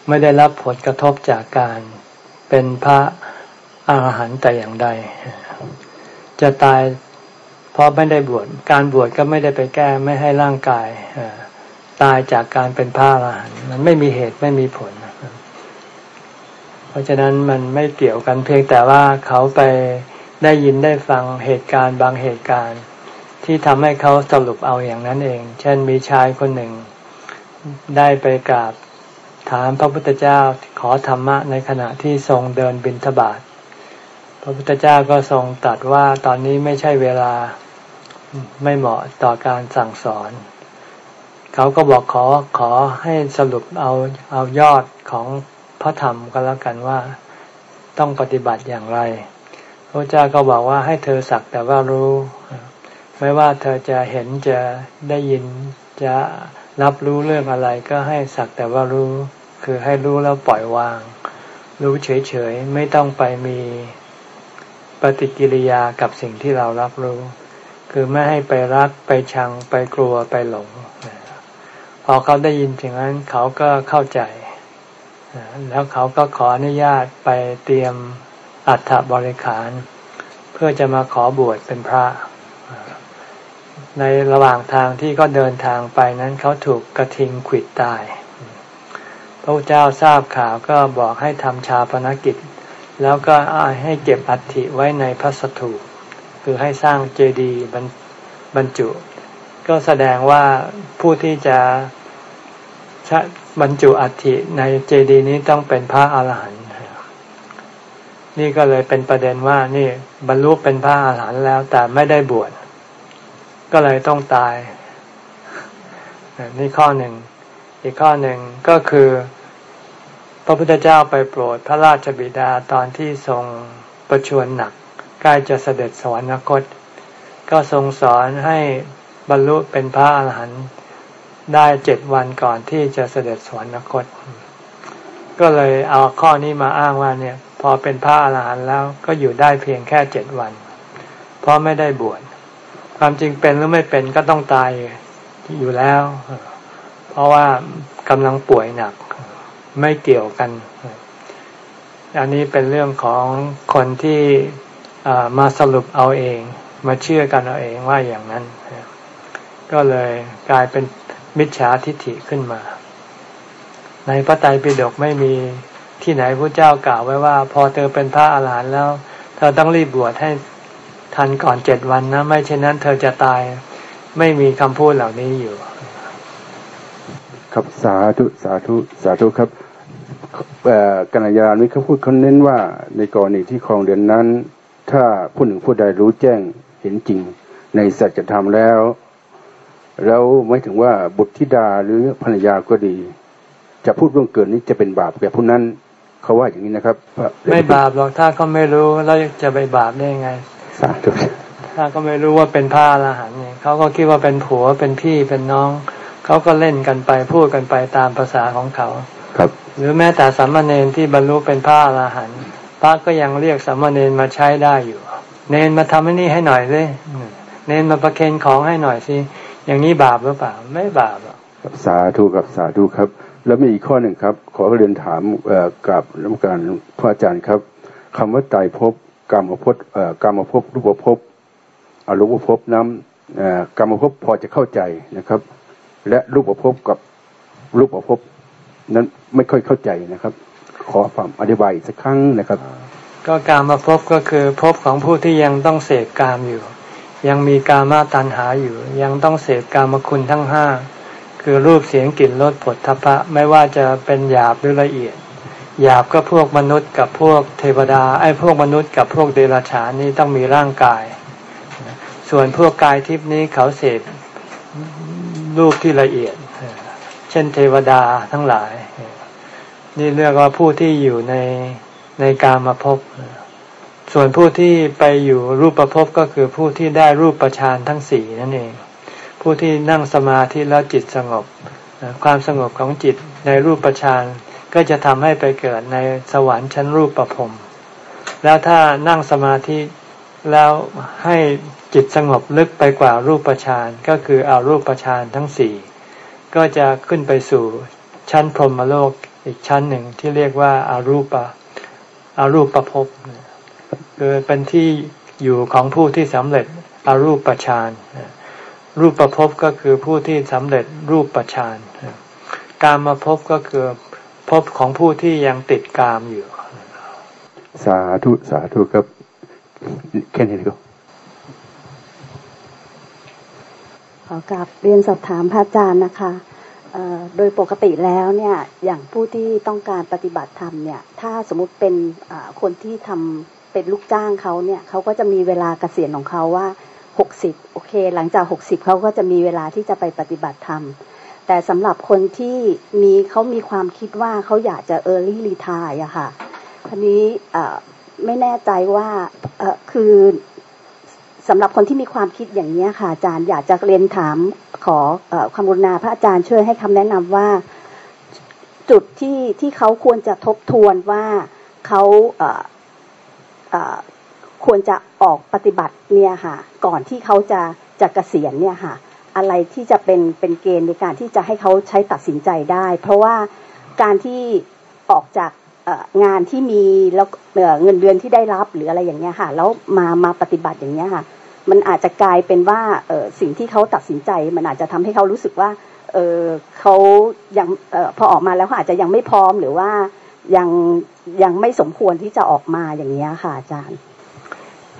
ไม่ได้รับผลกระทบจากการเป็นพระอาหารหันต์แต่อย่างใด จะตาย เพราะไม่ได้บวชการบวชก็ไม่ได้ไปแก้ไม่ให้ร่างกายตายจากการเป็นพระอรหันต์มันไม่มีเหตุไม่มีผล เพราะฉะนั้นมันไม่เกี่ยวกันเพียงแต่ว่าเขาไปได้ยินได้ฟังเหตุการณ์บางเหตุการณ์ ที่ทำให้เขาสรุปเอาอย่างนั้นเอง เช่นมีชายคนหนึ่ง ได้ไปกราบถามพระพุทธเจ้าขอธรรมะในขณะที่ทรงเดินบิณฑบาตพระพุทธเจ้าก็ทรงตรัสว่าตอนนี้ไม่ใช่เวลา ไม่เหมาะต่อการสั่งสอน เขาก็บอกขอขอให้สรุปเอาเอายอดของพระธรรมก็แล้วกันว่าต้องปฏิบัติอย่างไร พระเจ้าก็บอกว่าให้เธอสักแต่ว่ารู้ ไม่ว่าเธอจะเห็นจะได้ยินจะรับรู้เรื่องอะไรก็ให้สักแต่ว่ารู้ คือให้รู้แล้วปล่อยวาง รู้เฉยๆ ไม่ต้องไปมีปฏิกิริยากับสิ่งที่เรารับรู้ คือไม่ให้ไปรักไปชังไปกลัวไปหลง พอเขาได้ยินอย่างนั้นเขาก็เข้าใจ แล้วเขาก็ขออนุญาตไปเตรียมอัฐบริขาร เพื่อจะมาขอบวชเป็นพระ ในระหว่างทางที่ก็เดินทางไปนั้นเขาถูกกระทิงขิดตาย พระเจ้าทราบข่าวก็บอกให้ทำชาปนกิจ แล้วก็ให้เก็บอัฐิไว้ในพระสถูป คือให้สร้างเจดีย์บรรจุ ก็แสดงว่าผู้ที่จะบรรจุอัฐิในเจดีย์นี้ต้องเป็นพระอาหารหันต์นี่ก็เลยเป็นประเด็นว่านี่บรรลุเป็นพระอาหารหันต์แล้วแต่ไม่ได้บวชก็เลยต้องตาย นี่ข้อหนึ่ง อีกข้อหนึ่งก็คือ พระพุทธเจ้าไปโปรดพระราชบิดาตอนที่ทรงประชวรหนัก ใกล้จะเสด็จสวรรคต ก็ทรงสอนให้บรรลุเป็นพระอาหารหันต์ได้เจ็ดวันก่อนที่จะเสด็จสวรรคต ก็เลยเอาข้อนี้มาอ้างว่าเนี่ย พอเป็นพระอาหารหันต์แล้วก็อยู่ได้เพียงแค่เจ็ดวัน เพราะไม่ได้บวชความจริงเป็นหรือไม่เป็นก็ต้องตายอยู่แล้ว เพราะว่ากำลังป่วยหนักไม่เกี่ยวกัน อันนี้เป็นเรื่องของคนที่ มาสรุปเอาเอง มาเชื่อกันเอาเองว่าอย่างนั้น ก็เลยกลายเป็นมิจฉาทิฏฐิขึ้นมา ในพระไตรปิฎกไม่มีที่ไหนพระเจ้ากล่าวไว้ว่า พอเธอเป็นพระอาหารหันต์แล้ว เธอต้องรีบบวชให้ทันก่อนเจ็ดวันนะ ไม่เช่นนั้นเธอจะตายไม่มีคำพูดเหล่านี้อยู่ ครับสาธุสาธุสาธุครับกัญญาณิเขาพูดเขาเน้นว่าในกรณีที่คลองเดือนนั้น ถ้าผู้หนึ่งผู้ใดรู้แจ้งเห็นจริงในสัจธรรมแล้ว แล้วไม่ถึงว่าบุตรธิดาหรือภรรยาก็ดี จะพูดร่วงเกินนี้จะเป็นบาปแก่ผู้นั้นเขาว่าอย่างนี้นะครับ ไม่บาปหรอกถ้าเขาไม่รู้แล้วจะไปบาปได้ยังไงสาธุถ้าก็ไม่รู้ว่าเป็นพระอรหันต์เนี่ยเขาก็คิดว่าเป็นผัวเป็นพี่เป็นน้อง เขาก็เล่นกันไปพูดกันไปตามภาษาของเขา ครับ หรือแม้แต่สามเณรที่บรรลุเป็นพระอรหันต์พ ระก็ยังเรียกสามเณรมาใช้ได้อยู่ เนนมาทำหนี่ให้หน่อยสิเนนมาประเคนของให้หน่อยสิอย่างนี้บาปหรือเปล่า ไม่บาปหรอกสาธุกับสาธุครับ แล้วมีอีกข้อหนึ่งครับ ขอเรียนถามกับนักการพระอาจารย์ครับคำว่าตายภพกรรมภพกรรมภพรูปภพอรูปภพน้ำกรรมภพพอจะเข้าใจนะครับ และรูปภพกับรูปภพนั้นไม่ค่อยเข้าใจนะครับ ขอความอธิบายสักครั้งนะครับ ก็การมาพบก็คือพบของผู้ที่ยังต้องเสพกามอยู่ ยังมีกามาตัณหาอยู่ ยังต้องเสพกามคุณทั้งห้าคือรูปเสียงกลิ่นรสผลทพะไม่ว่าจะเป็นหยาบหรือละเอียดหยาบก็พวกมนุษย์กับพวกเทวดาไอ้พวกมนุษย์กับพวกเดรัจฉานนี่ต้องมีร่างกาย ส่วนพวกกายทิพนี้เขาเสพรูปที่ละเอียด เช่นเทวดาทั้งหลาย นี่เรียกว่าผู้ที่อยู่ในในการมาพบ ส่วนผู้ที่ไปอยู่รูปประพบก็คือผู้ที่ได้รูปประชานทั้งสี่นั่นเอง ผู้ที่นั่งสมาธิแล้วจิตสงบ ความสงบของจิตในรูปประชานก็จะทำให้ไปเกิดในสวรรค์ชั้นรูปประพรมแล้วถ้านั่งสมาธิแล้วให้จิตสงบลึกไปกว่ารูปฌานก็คือเอารูปฌานทั้งสี่ก็จะขึ้นไปสู่ชั้นพรหมโลก อีกชั้นหนึ่งที่เรียกว่าอารูปะอารูปประพบคือเป็นที่อยู่ของผู้ที่สำเร็จอรูปฌานรูปประพบก็คือผู้ที่สำเร็จรูปประฌานการมาพบก็คือพบของผู้ที่ยังติดกามอยู่ สาธุ สาธุครับแค่นี้ก็ขอกลับเรียนสอบถามพระอาจารย์นะคะ โดยปกติแล้วเนี่ยอย่างผู้ที่ต้องการปฏิบัติธรรมเนี่ยถ้าสมมุติเป็นคนที่ทำเป็นลูกจ้างเขาเนี่ยเขาก็จะมีเวลาเกษียณของเขาว่าหกสิบโอเค หลังจากหกสิบเขาก็จะมีเวลาที่จะไปปฏิบัติธรรม แต่สำหรับคนที่มีเขามีความคิดว่าเขาอยากจะ early retire อะค่ะทีนี้ไม่แน่ใจว่าคือสำหรับคนที่มีความคิดอย่างนี้ค่ะอาจารย์อยากจะเรียนถาม ขออความกรุณาพระอาจารย์ช่วยให้คำแนะนำว่าจุดที่ที่เขาควรจะทบทวนว่าเขาควรจะออกปฏิบัติเนี่ยค่ะ ก่อนที่เขาจะจะเกษียณเนี่ยค่ะ อะไรที่จะเป็นเป็นเกณฑ์ในการที่จะให้เขาใช้ตัดสินใจได้ เพราะว่าการที่ออกจากงานที่มีแล้วเงินเดือนที่ได้รับหรืออะไรอย่างเงี้ยค่ะ แล้วมามาปฏิบัติอย่างเงี้ยค่ะ มันอาจจะกลายเป็นว่าเออสิ่งที่เขาตัดสินใจ มันอาจจะทำให้เขารู้สึกว่าเออเขายังออพอออกมาแล้วเขาอาจจะยังไม่พร้อมหรือว่ายังยังไม่สมควรที่จะออกมาอย่างเงี้ค่ะอาจารย์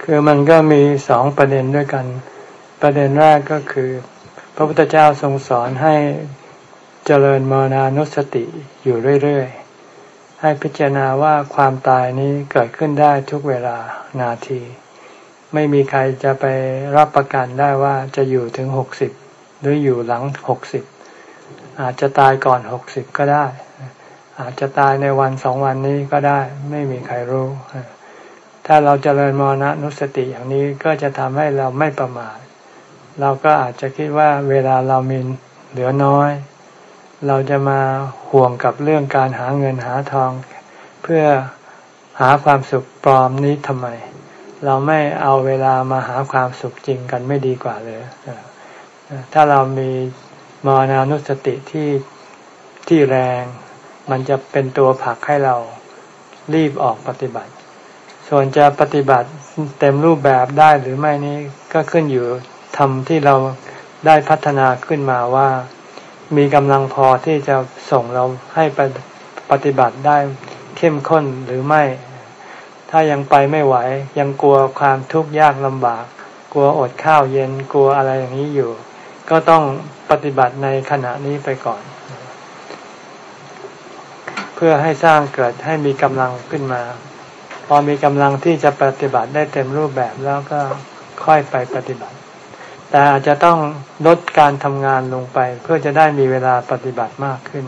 คือมันก็มีสองประเด็นด้วยกัน ประเด็นแรกก็คือ พระพุทธเจ้าทรงสอนให้เจริญมรณานุสติอยู่เรื่อยๆ ให้พิจารณาว่าความตายนี้เกิดขึ้นได้ทุกเวลานาที ไม่มีใครจะไปรับประกันได้ว่าจะอยู่ถึงหกสิบหรืออยู่หลังหกสิบอาจจะตายก่อนหกสิบก็ได้ อาจจะตายในวันสองวันนี้ก็ได้ ไม่มีใครรู้ ถ้าเราจเจริญมรณะนุสติอย่างนี้ก็จะทำให้เราไม่ประมาทเราก็อาจจะคิดว่าเวลาเรามีเหลือน้อย เราจะมาห่วงกับเรื่องการหาเงินหาทอง เพื่อหาความสุขปลอมนี้ทำไม เราไม่เอาเวลามาหาความสุขจริงกันไม่ดีกว่าเลยถ้าเรามีมรณานุสติที่ที่แรง มันจะเป็นตัวผลักให้เรารีบออกปฏิบัติ ส่วนจะปฏิบัติเต็มรูปแบบได้หรือไม่นี้ก็ขึ้นอยู่ทำที่เราได้พัฒนาขึ้นมาว่า มีกำลังพอที่จะส่งเราให้ไปปฏิบัติได้เข้มข้นหรือไม่ ถ้ายังไปไม่ไหว ยังกลัวความทุกข์ยากลำบาก กลัวอดข้าวเย็นกลัวอะไรอย่างนี้อยู่ ก็ต้องปฏิบัติในขณะนี้ไปก่อน เพื่อให้สร้างเกิดให้มีกำลังขึ้นมา พอมีกำลังที่จะปฏิบัติได้เต็มรูปแบบแล้วก็ค่อยไปปฏิบัติ แต่อาจจะต้องลดการทำงานลงไป เพื่อจะได้มีเวลาปฏิบัติมากขึ้น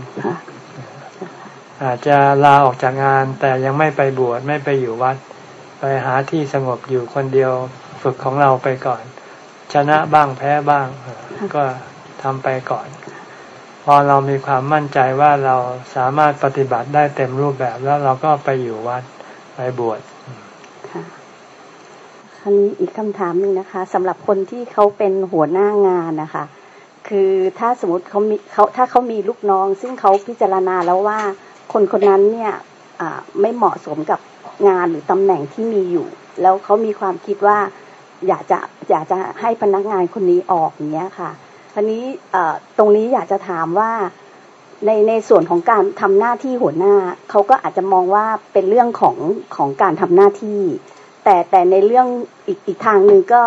อาจจะลาออกจากงาน แต่ยังไม่ไปบวชไม่ไปอยู่วัด ไปหาที่สงบอยู่คนเดียวฝึกของเราไปก่อน ชนะบ้างแพ้บ้าง ก็ทำไปก่อน พอเรามีความมั่นใจว่าเราสามารถปฏิบัติได้เต็มรูปแบบแล้วเราก็ไปอยู่วัดไปบวชค่ะคราวนี้อีกคำถามหนึ่งนะคะสำหรับคนที่เขาเป็นหัวหน้างานนะคะ คือถ้าสมมติเขามีเขาถ้าเขามีลูกน้อง ซึ่งเขาพิจารณาแล้วว่า คนคนนั้นเนี่ยไม่เหมาะสมกับงานหรือตำแหน่งที่มีอยู่ แล้วเขามีความคิดว่าอยากจะอยากจะให้พนักงานคนนี้ออกอย่างเงี้ยค่ะทีนี้ตรงนี้อยากจะถามว่าในในส่วนของการทำหน้าที่หัวหน้าเขาก็อาจจะมองว่าเป็นเรื่องของของการทำหน้าที่ แต่แต่ในเรื่องอีกอีกทางหนึ่งก็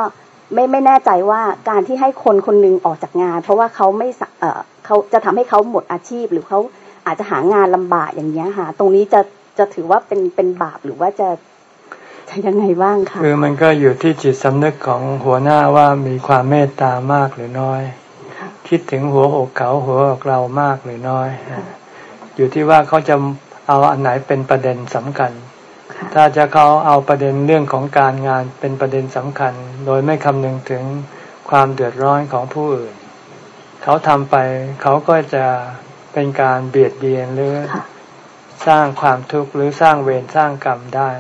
ไม่ไม่แน่ใจว่าการที่ให้คนคนนึงออกจากงาน เพราะว่าเขาไม่เออเขาจะทำให้เขาหมดอาชีพหรือเขา อาจจะหางานลำบากอย่างเงี้ยค่ะ ตรงนี้จะจะถือว่าเป็นเป็นบาปหรือว่าจะจะยังไงบ้างคะคือมันก็อยู่ที่จิตสำนึกของหัวหน้าว่ามีความเมตตามากหรือน้อย คิดถึงหัวอกเขาหัวอกเรามากหรือน้อย อยู่ที่ว่าเขาจะเอาอันไหนเป็นประเด็นสำคัญ ถ้าจะเขาเอาประเด็นเรื่องของการงานเป็นประเด็นสำคัญ โดยไม่คำนึงถึงความเดือดร้อนของผู้อื่น เขาทำไปเขาก็จะ เป็นการเบียดเบียนหรือสร้างความทุกข์หรือสร้างเวรสร้างกรรมได้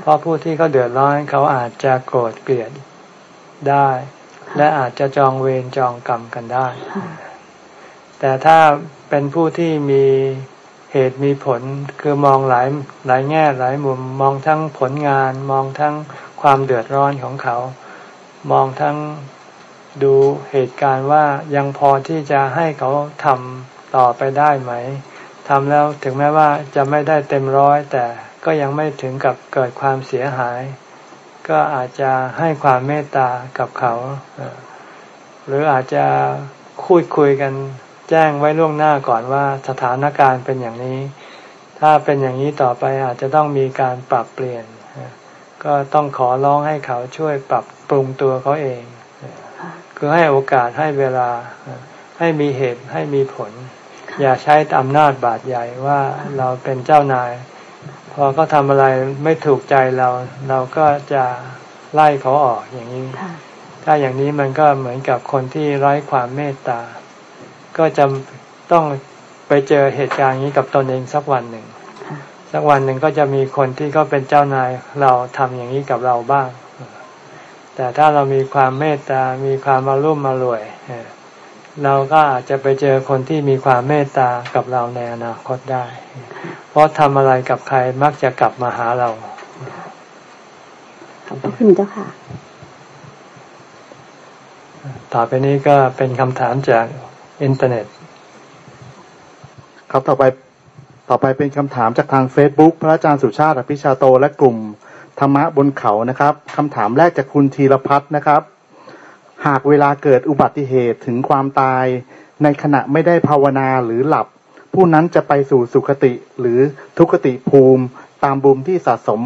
เพราะผู้ที่เขาเดือดร้อนเขาอาจจะโกรธเกลียดได้ และอาจจะจองเวรจองกรรมกันได้ แต่ถ้าเป็นผู้ที่มีเหตุมีผลคือมองหลายหลายแง่หลายมุมมองทั้งผลงานมองทั้งความเดือดร้อนของเขา มองทั้งดูเหตุการณ์ว่ายังพอที่จะให้เขาทำ ต่อไปได้ไหมทำแล้วถึงแม้ว่าจะไม่ได้เต็มร้อย แต่ก็ยังไม่ถึงกับเกิดความเสียหาย ก็อาจจะให้ความเมตตากับเขา หรืออาจจะคุยคุยกันแจ้งไว้ล่วงหน้าก่อนว่าสถานการณ์เป็นอย่างนี้ ถ้าเป็นอย่างนี้ต่อไปอาจจะต้องมีการปรับเปลี่ยน ก็ต้องขอร้องให้เขาช่วยปรับปรุงตัวเขาเอง คือให้โอกาสให้เวลาให้มีเหตุให้มีผล อย่าใช้อำนาจบาดใหญ่ว่าเราเป็นเจ้านาย พอเขาทำอะไรไม่ถูกใจเรา เราก็จะไล่เขาออกอย่างนี้ ถ้าอย่างนี้มันก็เหมือนกับคนที่ไร้ความเมตตา ก็จะต้องไปเจอเหตุการณ์นี้กับตนเองสักวันหนึ่ง สักวันหนึ่งก็จะมีคนที่เขาเป็นเจ้านายเราทำอย่างนี้กับเราบ้าง แต่ถ้าเรามีความเมตตา มีความมารุ่มมารวย เราก็อาจจะไปเจอคนที่มีความเมตตากับเราในอนาคตได้ เพราะทำอะไรกับใครมักจะกลับมาหาเรา ขอบคุณเจ้าค่ะ ต่อไปนี้ก็เป็นคำถามจากอินเทอร์เน็ต ครับต่อไปต่อไปเป็นคำถามจากทาง Facebook พระอาจารย์สุชาติอภิชาโตและกลุ่มธรรมะบนเขานะครับคำถามแรกจากคุณธีรพัฒน์นะครับ หากเวลาเกิดอุบัติเหตุถึงความตาย ในขณะไม่ได้ภาวนาหรือหลับ ผู้นั้นจะไปสู่สุคติหรือทุคติภูมิตามบุญที่สะสม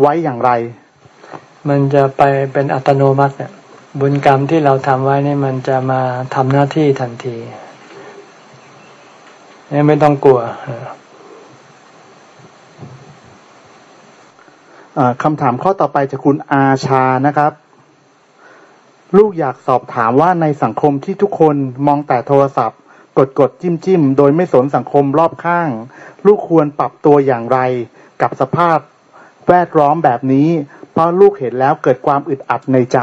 ไว้อย่างไร มันจะไปเป็นอัตโนมัติเนี่ยบุญกรรมที่เราทำไว้นี่มันจะมาทำหน้าที่ทันทีนี่ไม่ต้องกลัวคำถามข้อต่อไปจากคุณอาชานะครับ ลูกอยากสอบถามว่าในสังคมที่ทุกคนมองแต่โทรศัพท์ กดกดจิ้มจิ้มโดยไม่สนสังคมรอบข้าง ลูกควรปรับตัวอย่างไรกับสภาพแวดล้อมแบบนี้ เพราะลูกเห็นแล้วเกิดความอึดอัดในใจ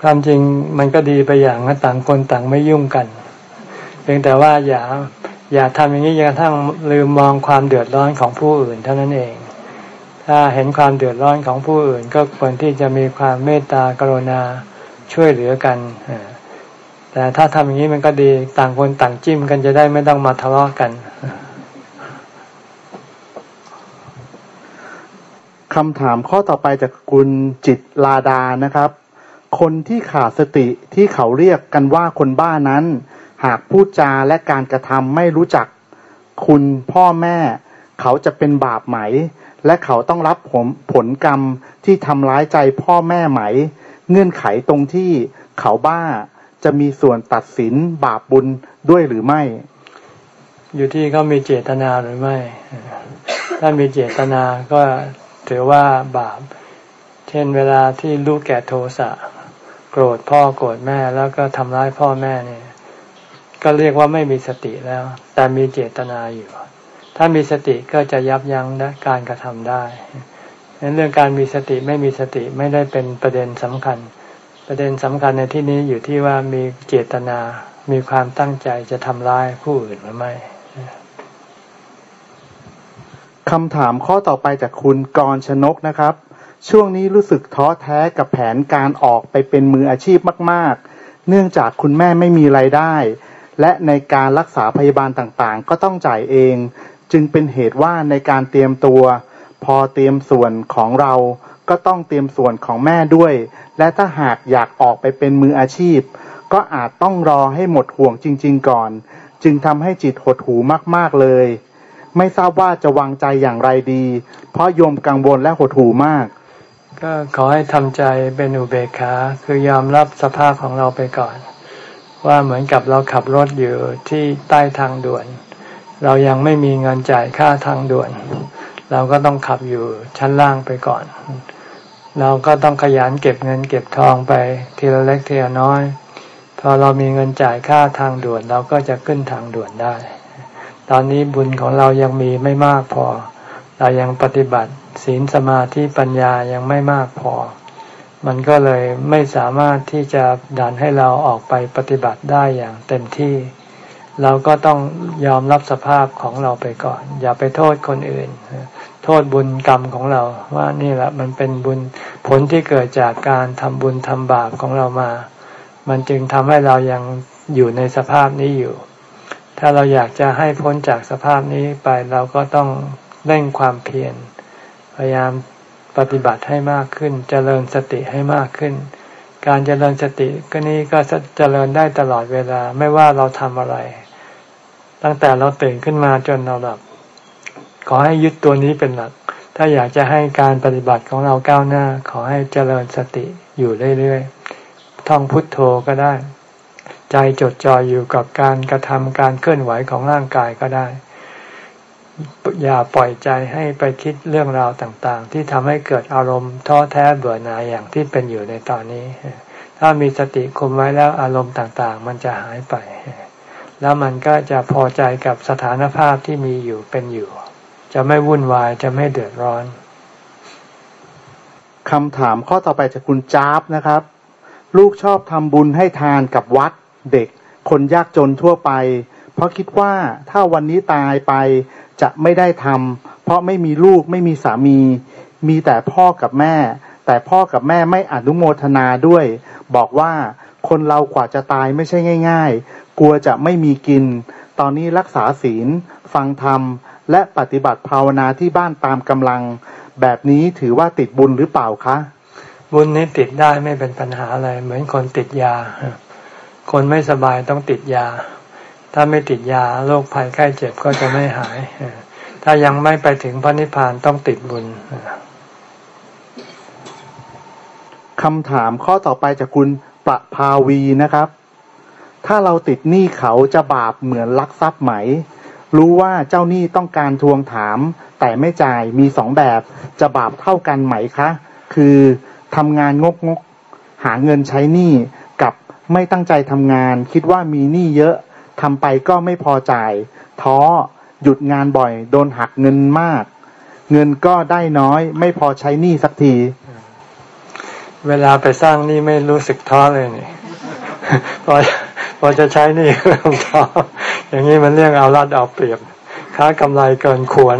ความจริงมันก็ดีไปอย่างนะต่างคนต่างไม่ยุ่งกันเพียงแต่ว่าอย่าอย่าทำอย่างนี้จนกระทั่งลืมมองความเดือดร้อนของผู้อื่นเท่านั้นเอง ถ้าเห็นความเดือดร้อนของผู้อื่น ก็ควรที่จะมีความเมตตากรุณา ช่วยเหลือกันแต่ถ้าทำอย่างนี้มันก็ดีต่างคนต่างจิ้มกันจะได้ไม่ต้องมาทะเลาะกันคำถามข้อต่อไปจากคุณจิตลาดานะครับ คนที่ขาดสติที่เขาเรียกกันว่าคนบ้านั้น หากพูดจาและการกระทำไม่รู้จักคุณพ่อแม่ เขาจะเป็นบาปไหม และเขาต้องรับผลผลกรรมที่ทำร้ายใจพ่อแม่ไหม เงื่อนไขตรงที่เขาบ้าจะมีส่วนตัดสินบาปบุญด้วยหรือไม่ อยู่ที่เขามีเจตนาหรือไม่ ถ้ามีเจตนาก็ถือว่าบาป เช่นเวลาที่ลูกแก่โทสะโกรธพ่อโกรธแม่แล้วก็ทำร้ายพ่อแม่เนี่ย ก็เรียกว่าไม่มีสติแล้ว แต่มีเจตนาอยู่ ถ้ามีสติก็จะยับยั้งการกระทำได้ ดังนั้นเรื่องการมีสติไม่มีสติไม่ได้เป็นประเด็นสำคัญ ประเด็นสำคัญในที่นี้อยู่ที่ว่ามีเจตนา มีความตั้งใจจะทำร้ายผู้อื่นหรือไม่คำถามข้อต่อไปจากคุณกรชนกนะครับ ช่วงนี้รู้สึกท้อแท้กับแผนการออกไปเป็นมืออาชีพมาก ๆ เนื่องจากคุณแม่ไม่มีไรายได้ และในการรักษาพยาบาลต่างๆ ก็ต้องจ่ายเอง จึงเป็นเหตุว่าในการเตรียมตัว พอเตรียมส่วนของเราก็ต้องเตรียมส่วนของแม่ด้วย และถ้าหากอยากออกไปเป็นมืออาชีพ ก็อาจต้องรอให้หมดห่วงจริง ๆ ก่อน จึงทำให้จิตหดหูมากๆเลย ไม่ทราบว่าจะวางใจอย่างไรดี เพราะโยมกังวลและหดหูมาก ก็ขอให้ทำใจเป็นอุเบกขาคือยอมรับสภาพของเราไปก่อน ว่าเหมือนกับเราขับรถอยู่ที่ใต้ทางด่วน เรายังไม่มีเงินจ่ายค่าทางด่วน เราก็ต้องขับอยู่ชั้นล่างไปก่อน เราก็ต้องขยันเก็บเงินเก็บทองไปทีละเล็กทีละน้อย พอเรามีเงินจ่ายค่าทางด่วนเราก็จะขึ้นทางด่วนได้ ตอนนี้บุญของเรายังมีไม่มากพอ เรายังปฏิบัติศีลสมาธิปัญญายังไม่มากพอ มันก็เลยไม่สามารถที่จะดันให้เราออกไปปฏิบัติได้อย่างเต็มที่ เราก็ต้องยอมรับสภาพของเราไปก่อน อย่าไปโทษคนอื่น โทษบุญกรรมของเรา ว่านี่แหละมันเป็นบุญผลที่เกิดจากการทำบุญทำบาปของเรามา มันจึงทำให้เรายังอยู่ในสภาพนี้อยู่ ถ้าเราอยากจะให้พ้นจากสภาพนี้ไปเราก็ต้องเร่งความเพียรพยายามปฏิบัติให้มากขึ้นเจริญสติให้มากขึ้น การเจริญสติก็นี้ก็เจริญได้ตลอดเวลาไม่ว่าเราทำอะไร ตั้งแต่เราตื่นขึ้นมาจนเราหลับ ขอให้ยึดตัวนี้เป็นหลัก ถ้าอยากจะให้การปฏิบัติของเราก้าวหน้า ขอให้เจริญสติอยู่เรื่อยๆ ท่องพุทโธก็ได้ ใจจดจ่ออยู่กับการกระทำการเคลื่อนไหวของร่างกายก็ได้ อย่าปล่อยใจให้ไปคิดเรื่องราวต่างๆ ที่ทำให้เกิดอารมณ์ท้อแท้เบื่อหน่ายอย่างที่เป็นอยู่ในตอนนี้ ถ้ามีสติคุมไว้แล้วอารมณ์ต่างๆ มันจะหายไป แล้วมันก็จะพอใจกับสถานภาพที่มีอยู่เป็นอยู่ จะไม่วุ่นวายจะไม่เดือดร้อนคำถามข้อต่อไปจากคุณจ้าบนะครับ ลูกชอบทำบุญให้ทานกับวัดเด็ก คนยากจนทั่วไป เพราะคิดว่าถ้าวันนี้ตายไปจะไม่ได้ทำเพราะไม่มีลูกไม่มีสามี มีแต่พ่อกับแม่ แต่พ่อกับแม่ไม่อนุโมทนาด้วย บอกว่าคนเรากว่าจะตายไม่ใช่ง่าย ๆ กลัวจะไม่มีกิน ตอนนี้รักษาศีล ฟังธรรม และปฏิบัติภาวนาที่บ้านตามกำลัง แบบนี้ถือว่าติดบุญหรือเปล่าคะ บุญนี้ติดได้ไม่เป็นปัญหาอะไร เหมือนคนติดยา คนไม่สบายต้องติดยา ถ้าไม่ติดยาโรคภัยไข้เจ็บก็จะไม่หาย ถ้ายังไม่ไปถึงพระนิพพานต้องติดบุญคำถามข้อต่อไปจากคุณประภาวีนะครับ ถ้าเราติดหนี้เขาจะบาปเหมือนลักทรัพย์ไหม รู้ว่าเจ้าหนี้ต้องการทวงถาม แต่ไม่จ่ายมีสองแบบ จะบาปเท่ากันไหมคะ คือทำงานงกงกหาเงินใช้หนี้กับไม่ตั้งใจทำงาน คิดว่ามีหนี้เยอะทำไปก็ไม่พอจ่าย ท้อหยุดงานบ่อย โดนหักเงินมาก เงินก็ได้น้อย ไม่พอใช้หนี้สักที เวลาไปสร้างหนี่ไม่รู้สึกท้อเลยนี่พอ พอจะใช้นี่ก็ท้ออย่างนี้มันเรื่องเอารัดเอาเปรียบ ค้ากำไรเกินควร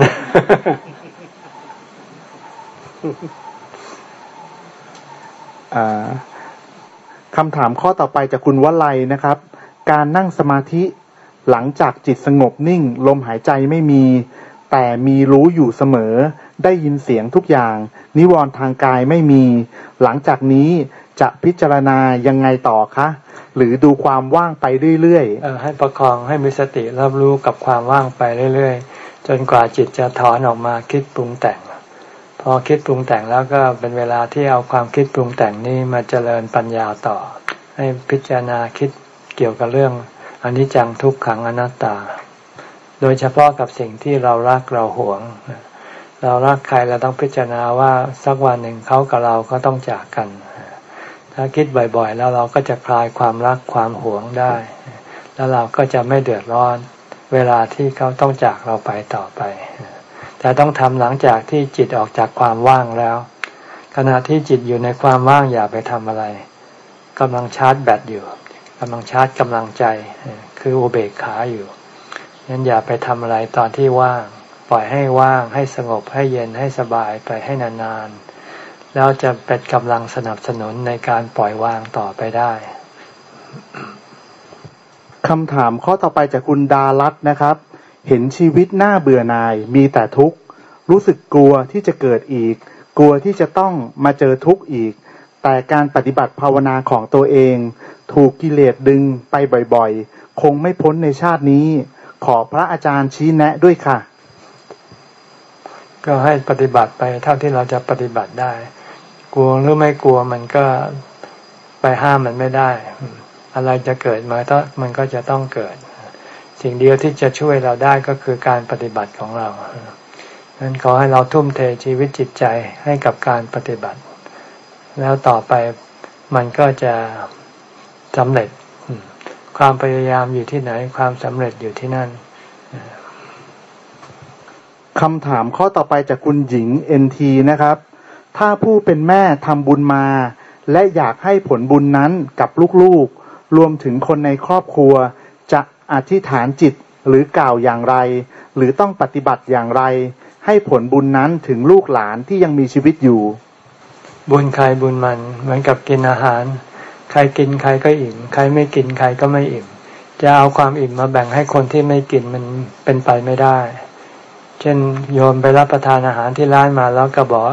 คำถามข้อต่อไปจากคุณวลัยนะครับ การนั่งสมาธิหลังจากจิตสงบนิ่ง ลมหายใจไม่มี แต่มีรู้อยู่เสมอ ได้ยินเสียงทุกอย่าง นิวรณ์ทางกายไม่มี หลังจากนี้ จะพิจารณายังไงต่อคะ หรือดูความว่างไปเรื่อยๆให้ประคองให้มีสติรับรู้กับความว่างไปเรื่อยๆ จนกว่าจิตจะถอนออกมาคิดปรุงแต่ง พอคิดปรุงแต่งแล้วก็เป็นเวลาที่เอาความคิดปรุงแต่งนี้มาเจริญปัญญาต่อ ให้พิจารณาคิดเกี่ยวกับเรื่องอนิจจังทุกขังอนัตตา โดยเฉพาะกับสิ่งที่เรารักเราหวง เรารักใครเราต้องพิจารณาว่าสักวันหนึ่งเขากับเราก็ต้องจากกัน ถ้าคิดบ่อยๆ แล้วเราก็จะคลายความรักความหวงได้ แล้วเราก็จะไม่เดือดร้อน เวลาที่เขาต้องจากเราไปต่อไป แต่ต้องทำหลังจากที่จิตออกจากความว่างแล้ว ขณะที่จิตอยู่ในความว่างอย่าไปทำอะไรกำลังชาร์จแบตอยู่กำลังชาร์จกำลังใจ คือโอเบกขาอยู่นั้นอย่าไปทำอะไรตอนที่ว่าง ปล่อยให้ว่างให้สงบให้เย็นให้สบายไปให้นานๆ แล้วจะเป็นกำลังสนับสนุนในการปล่อยวางต่อไปได้คำถามข้อต่อไปจากคุณดารัตนะครับ เห็นชีวิตหน้าเบื่อหน่าย มีแต่ทุกข์ รู้สึกกลัวที่จะเกิดอีก กลัวที่จะต้องมาเจอทุกข์อีก แต่การปฏิบัติภาวนาของตัวเอง ถูกกิเลสดึงไปบ่อยๆ คงไม่พ้นในชาตินี้ ขอพระอาจารย์ชี้แนะด้วยค่ะ ก็ให้ปฏิบัติไปเท่าที่เราจะปฏิบัติได้ กลัวหรือไม่กลัวมันก็ไปห้ามมันไม่ได้ อะไรจะเกิดมาถ้ามันก็จะต้องเกิด สิ่งเดียวที่จะช่วยเราได้ก็คือการปฏิบัติของเราดังนั้นขอให้เราทุ่มเทชีวิตจิตใจให้กับการปฏิบัติ แล้วต่อไปมันก็จะสำเร็จ ความพยายามอยู่ที่ไหน ความสำเร็จอยู่ที่นั่นคำถามข้อต่อไปจากคุณหญิงเอ็นทีนะครับ ถ้าผู้เป็นแม่ทำบุญมา และอยากให้ผลบุญนั้นกับลูกๆ รวมถึงคนในครอบครัว จะอธิษฐานจิตหรือกล่าวอย่างไร หรือต้องปฏิบัติอย่างไร ให้ผลบุญนั้นถึงลูกหลานที่ยังมีชีวิตอยู่ บุญใครบุญมันเหมือนกับกินอาหาร ใครกินใครก็อิ่ม ใครไม่กินใครก็ไม่อิ่ม จะเอาความอิ่มมาแบ่งให้คนที่ไม่กินมันเป็นไปไม่ได้ เช่นโยมไปรับประทานอาหารที่ร้านมาแล้วก็บอก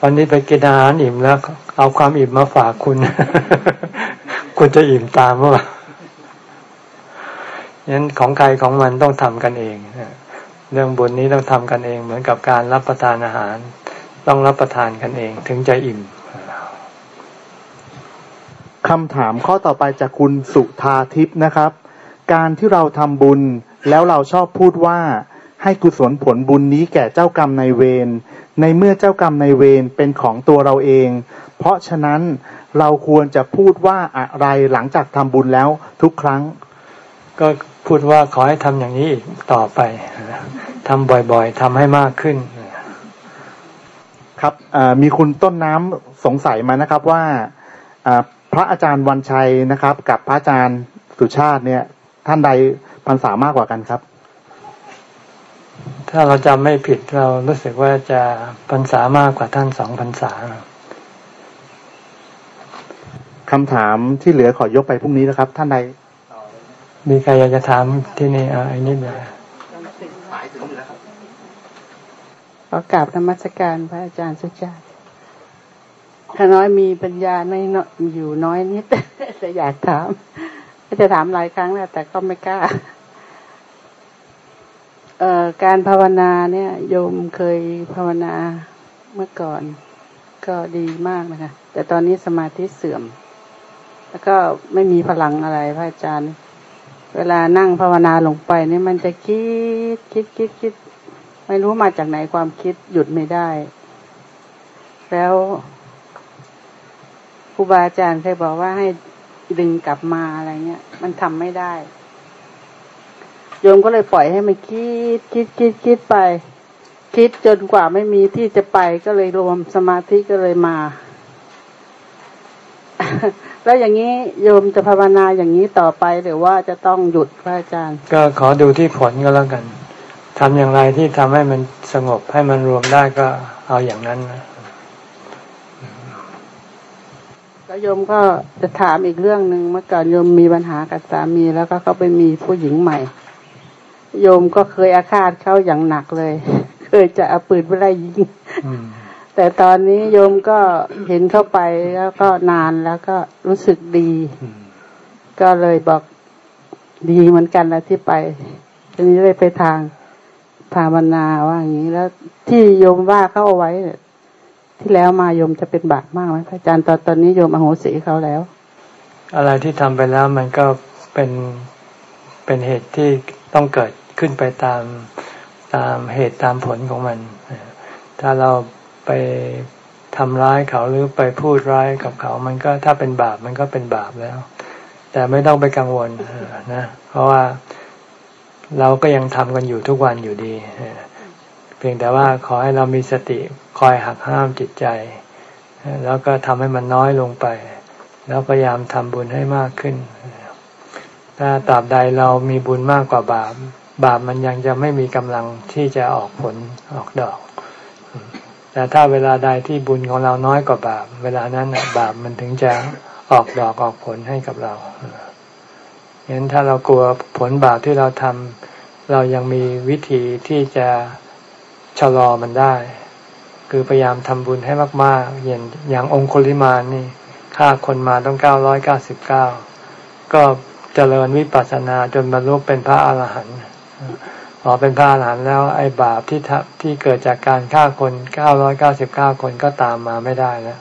วันนี้ไปกินอาหารอิ่มแล้ว เอาความอิ่มมาฝากคุณ คุณจะอิ่มตามว่างั้นของใครของมันต้องทำกันเองเรื่องบุญนี้ต้องทำกันเอง เหมือนกับการรับประทานอาหาร ต้องรับประทานกันเอง ถึงจะอิ่มคำถามข้อต่อไปจากคุณสุธาทิพย์นะครับ การที่เราทำบุญแล้วเราชอบพูดว่า ให้กุศลผลบุญนี้แก่เจ้ากรรมนายเวร ในเมื่อเจ้ากรรมนายเวรเป็นของตัวเราเอง เพราะฉะนั้นเราควรจะพูดว่าอะไรหลังจากทำบุญแล้วทุกครั้ง ก็พูดว่าขอให้ทำอย่างนี้อีกต่อไปทำบ่อยๆทำให้มากขึ้น ครับมีคุณต้นน้ำสงสัยมานะครับว่าพระอาจารย์วันชัยนะครับ กับพระอาจารย์สุชาติเนี่ย ท่านใดพรรษามากกว่ากันครับ ถ้าเราจำไม่ผิดเรารู้สึกว่าจะพรรษามากกว่าท่านสองพรรษาคำถามที่เหลือขอยกไปพรุ่งนี้นะครับ ท่านใด มีใครอยากจะถามที่นี่อ่าอันนี้เลยขอกราบธรรมสการพระอาจารย์สุชาติข้าน้อยมีปัญญาไม่อยู่น้อยนิดแต่อยากถาม จะถามหลายครั้งแล้วแต่ก็ไม่กล้าเอ่อ การภาวนาเนี่ย โยมเคยภาวนาเมื่อก่อน ก็ดีมากนะคะ แต่ตอนนี้สมาธิเสื่อม แล้วก็ไม่มีพลังอะไรพระอาจารย์ เวลานั่งภาวนาลงไปเนี่ยมันจะคิดคิดคิดคิด ไม่รู้มาจากไหนความคิดหยุดไม่ได้ แล้วครูบาอาจารย์เคยบอกว่าให้ดึงกลับมาอะไรเงี้ย มันทำไม่ได้ โยมก็เลยปล่อยให้มันคิดคิดคิดคิดไป คิดจนกว่าไม่มีที่จะไปก็เลยรวมสมาธิก็เลยมา แล้วอย่างนี้โยมจะภาวนาอย่างนี้ต่อไปหรือว่าจะต้องหยุดพระอาจารย์ ก็ขอดูที่ผลก็แล้วกันทำอย่างไรที่ทำให้มันสงบให้มันรวมได้ก็เอาอย่างนั้นนะแล้วโยมก็จะถามอีกเรื่องหนึ่งเมื่อก่อนโยมมีปัญหากับสามีแล้วก็เขาไปมีผู้หญิงใหม่ โยมก็เคยอาฆาตเขาอย่างหนักเลย เคยจะเอาปืนไปไล่ยิงแต่ตอนนี้โยมก็เห็นเข้าไปแล้วก็นานแล้วก็รู้สึกดี ก็เลยบอกดีเหมือนกันแล้วที่ไปทีนี้เลยไปทางภาวนาว่าอย่างนี้แล้วที่โยมว่าเขาเอาไว้ที่แล้วมาโยมจะเป็นบาปมากไหมอาจารย์ตอนตอนนี้โยมอโหสิเขาแล้ว อะไรที่ทำไปแล้วมันก็เป็นเป็นเหตุที่ต้องเกิด ขึ้นไปตามตามเหตุตามผลของมัน ถ้าเราไปทำร้ายเขาหรือไปพูดร้ายกับเขา มันก็ถ้าเป็นบาปมันก็เป็นบาปแล้ว แต่ไม่ต้องไปกังวลนะ เพราะว่าเราก็ยังทำกันอยู่ทุกวันอยู่ดี เพียงแต่ว่าขอให้เรามีสติคอยหักห้ามจิตใจ แล้วก็ทำให้มันน้อยลงไป แล้วพยายามทำบุญให้มากขึ้น ถ้าตราบใดเรามีบุญมากกว่าบาป บาปมันยังจะไม่มีกำลังที่จะออกผลออกดอก แต่ถ้าเวลาใดที่บุญของเราน้อยกว่าบาป เวลานั้นบาปมันถึงจะออกดอกออกผลให้กับเราเห็นถ้าเรากลัวผลบาปที่เราทำเรายังมีวิธีที่จะชะลอมันได้ คือพยายามทำบุญให้มากๆอย่างอย่างองคุลิมานนี่ฆ่าคนมาต้องเก้าร้อยเก้าสิบเก้าก็เจริญวิปัสสนาจนบรรลุเป็นพระอาหารหันต์ พอเป็นพระอรหันต์แล้ว ไอ้บาปที่ที่เกิดจากการฆ่าคนเก้าร้อยเก้าสิบเก้าคนก็ตามมาไม่ได้แล้ว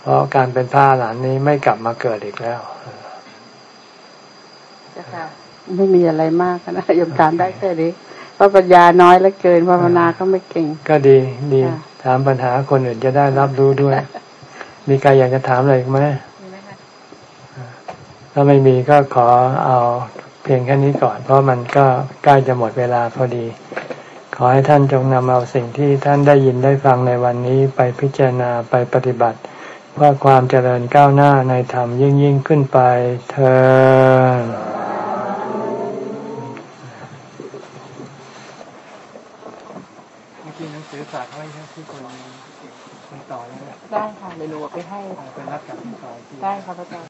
เพราะการเป็นพระอรหันต์นี้ไม่กลับมาเกิดอีกแล้วไม่มีอะไรมากนะยมถามได้แค่นี้เพราะปัญญาน้อยแล้วเกินภาวนาก็ไม่เก่ง ก็ดีดีถามปัญหาคนอื่นจะได้รับรู้ด้วย มีใครอยากจะถามอะไรไหมถ้าไม่มีก็ขอเอา เพียงแค่นี้ก่อน เพราะมันก็ใกล้จะหมดเวลาพอดี ขอให้ท่านจงนำเอาสิ่งที่ท่านได้ยินได้ฟังในวันนี้ไปพิจารณาไปปฏิบัติ เพื่อความเจริญก้าวหน้าในธรรมยิ่งยิ่งขึ้นไปเธอฝากไว้ให้ที่คนคนต่อได้ค่ะเดี๋ยวหนูไปให้ไปรับกับคนต่อได้ค่ะพระอาจา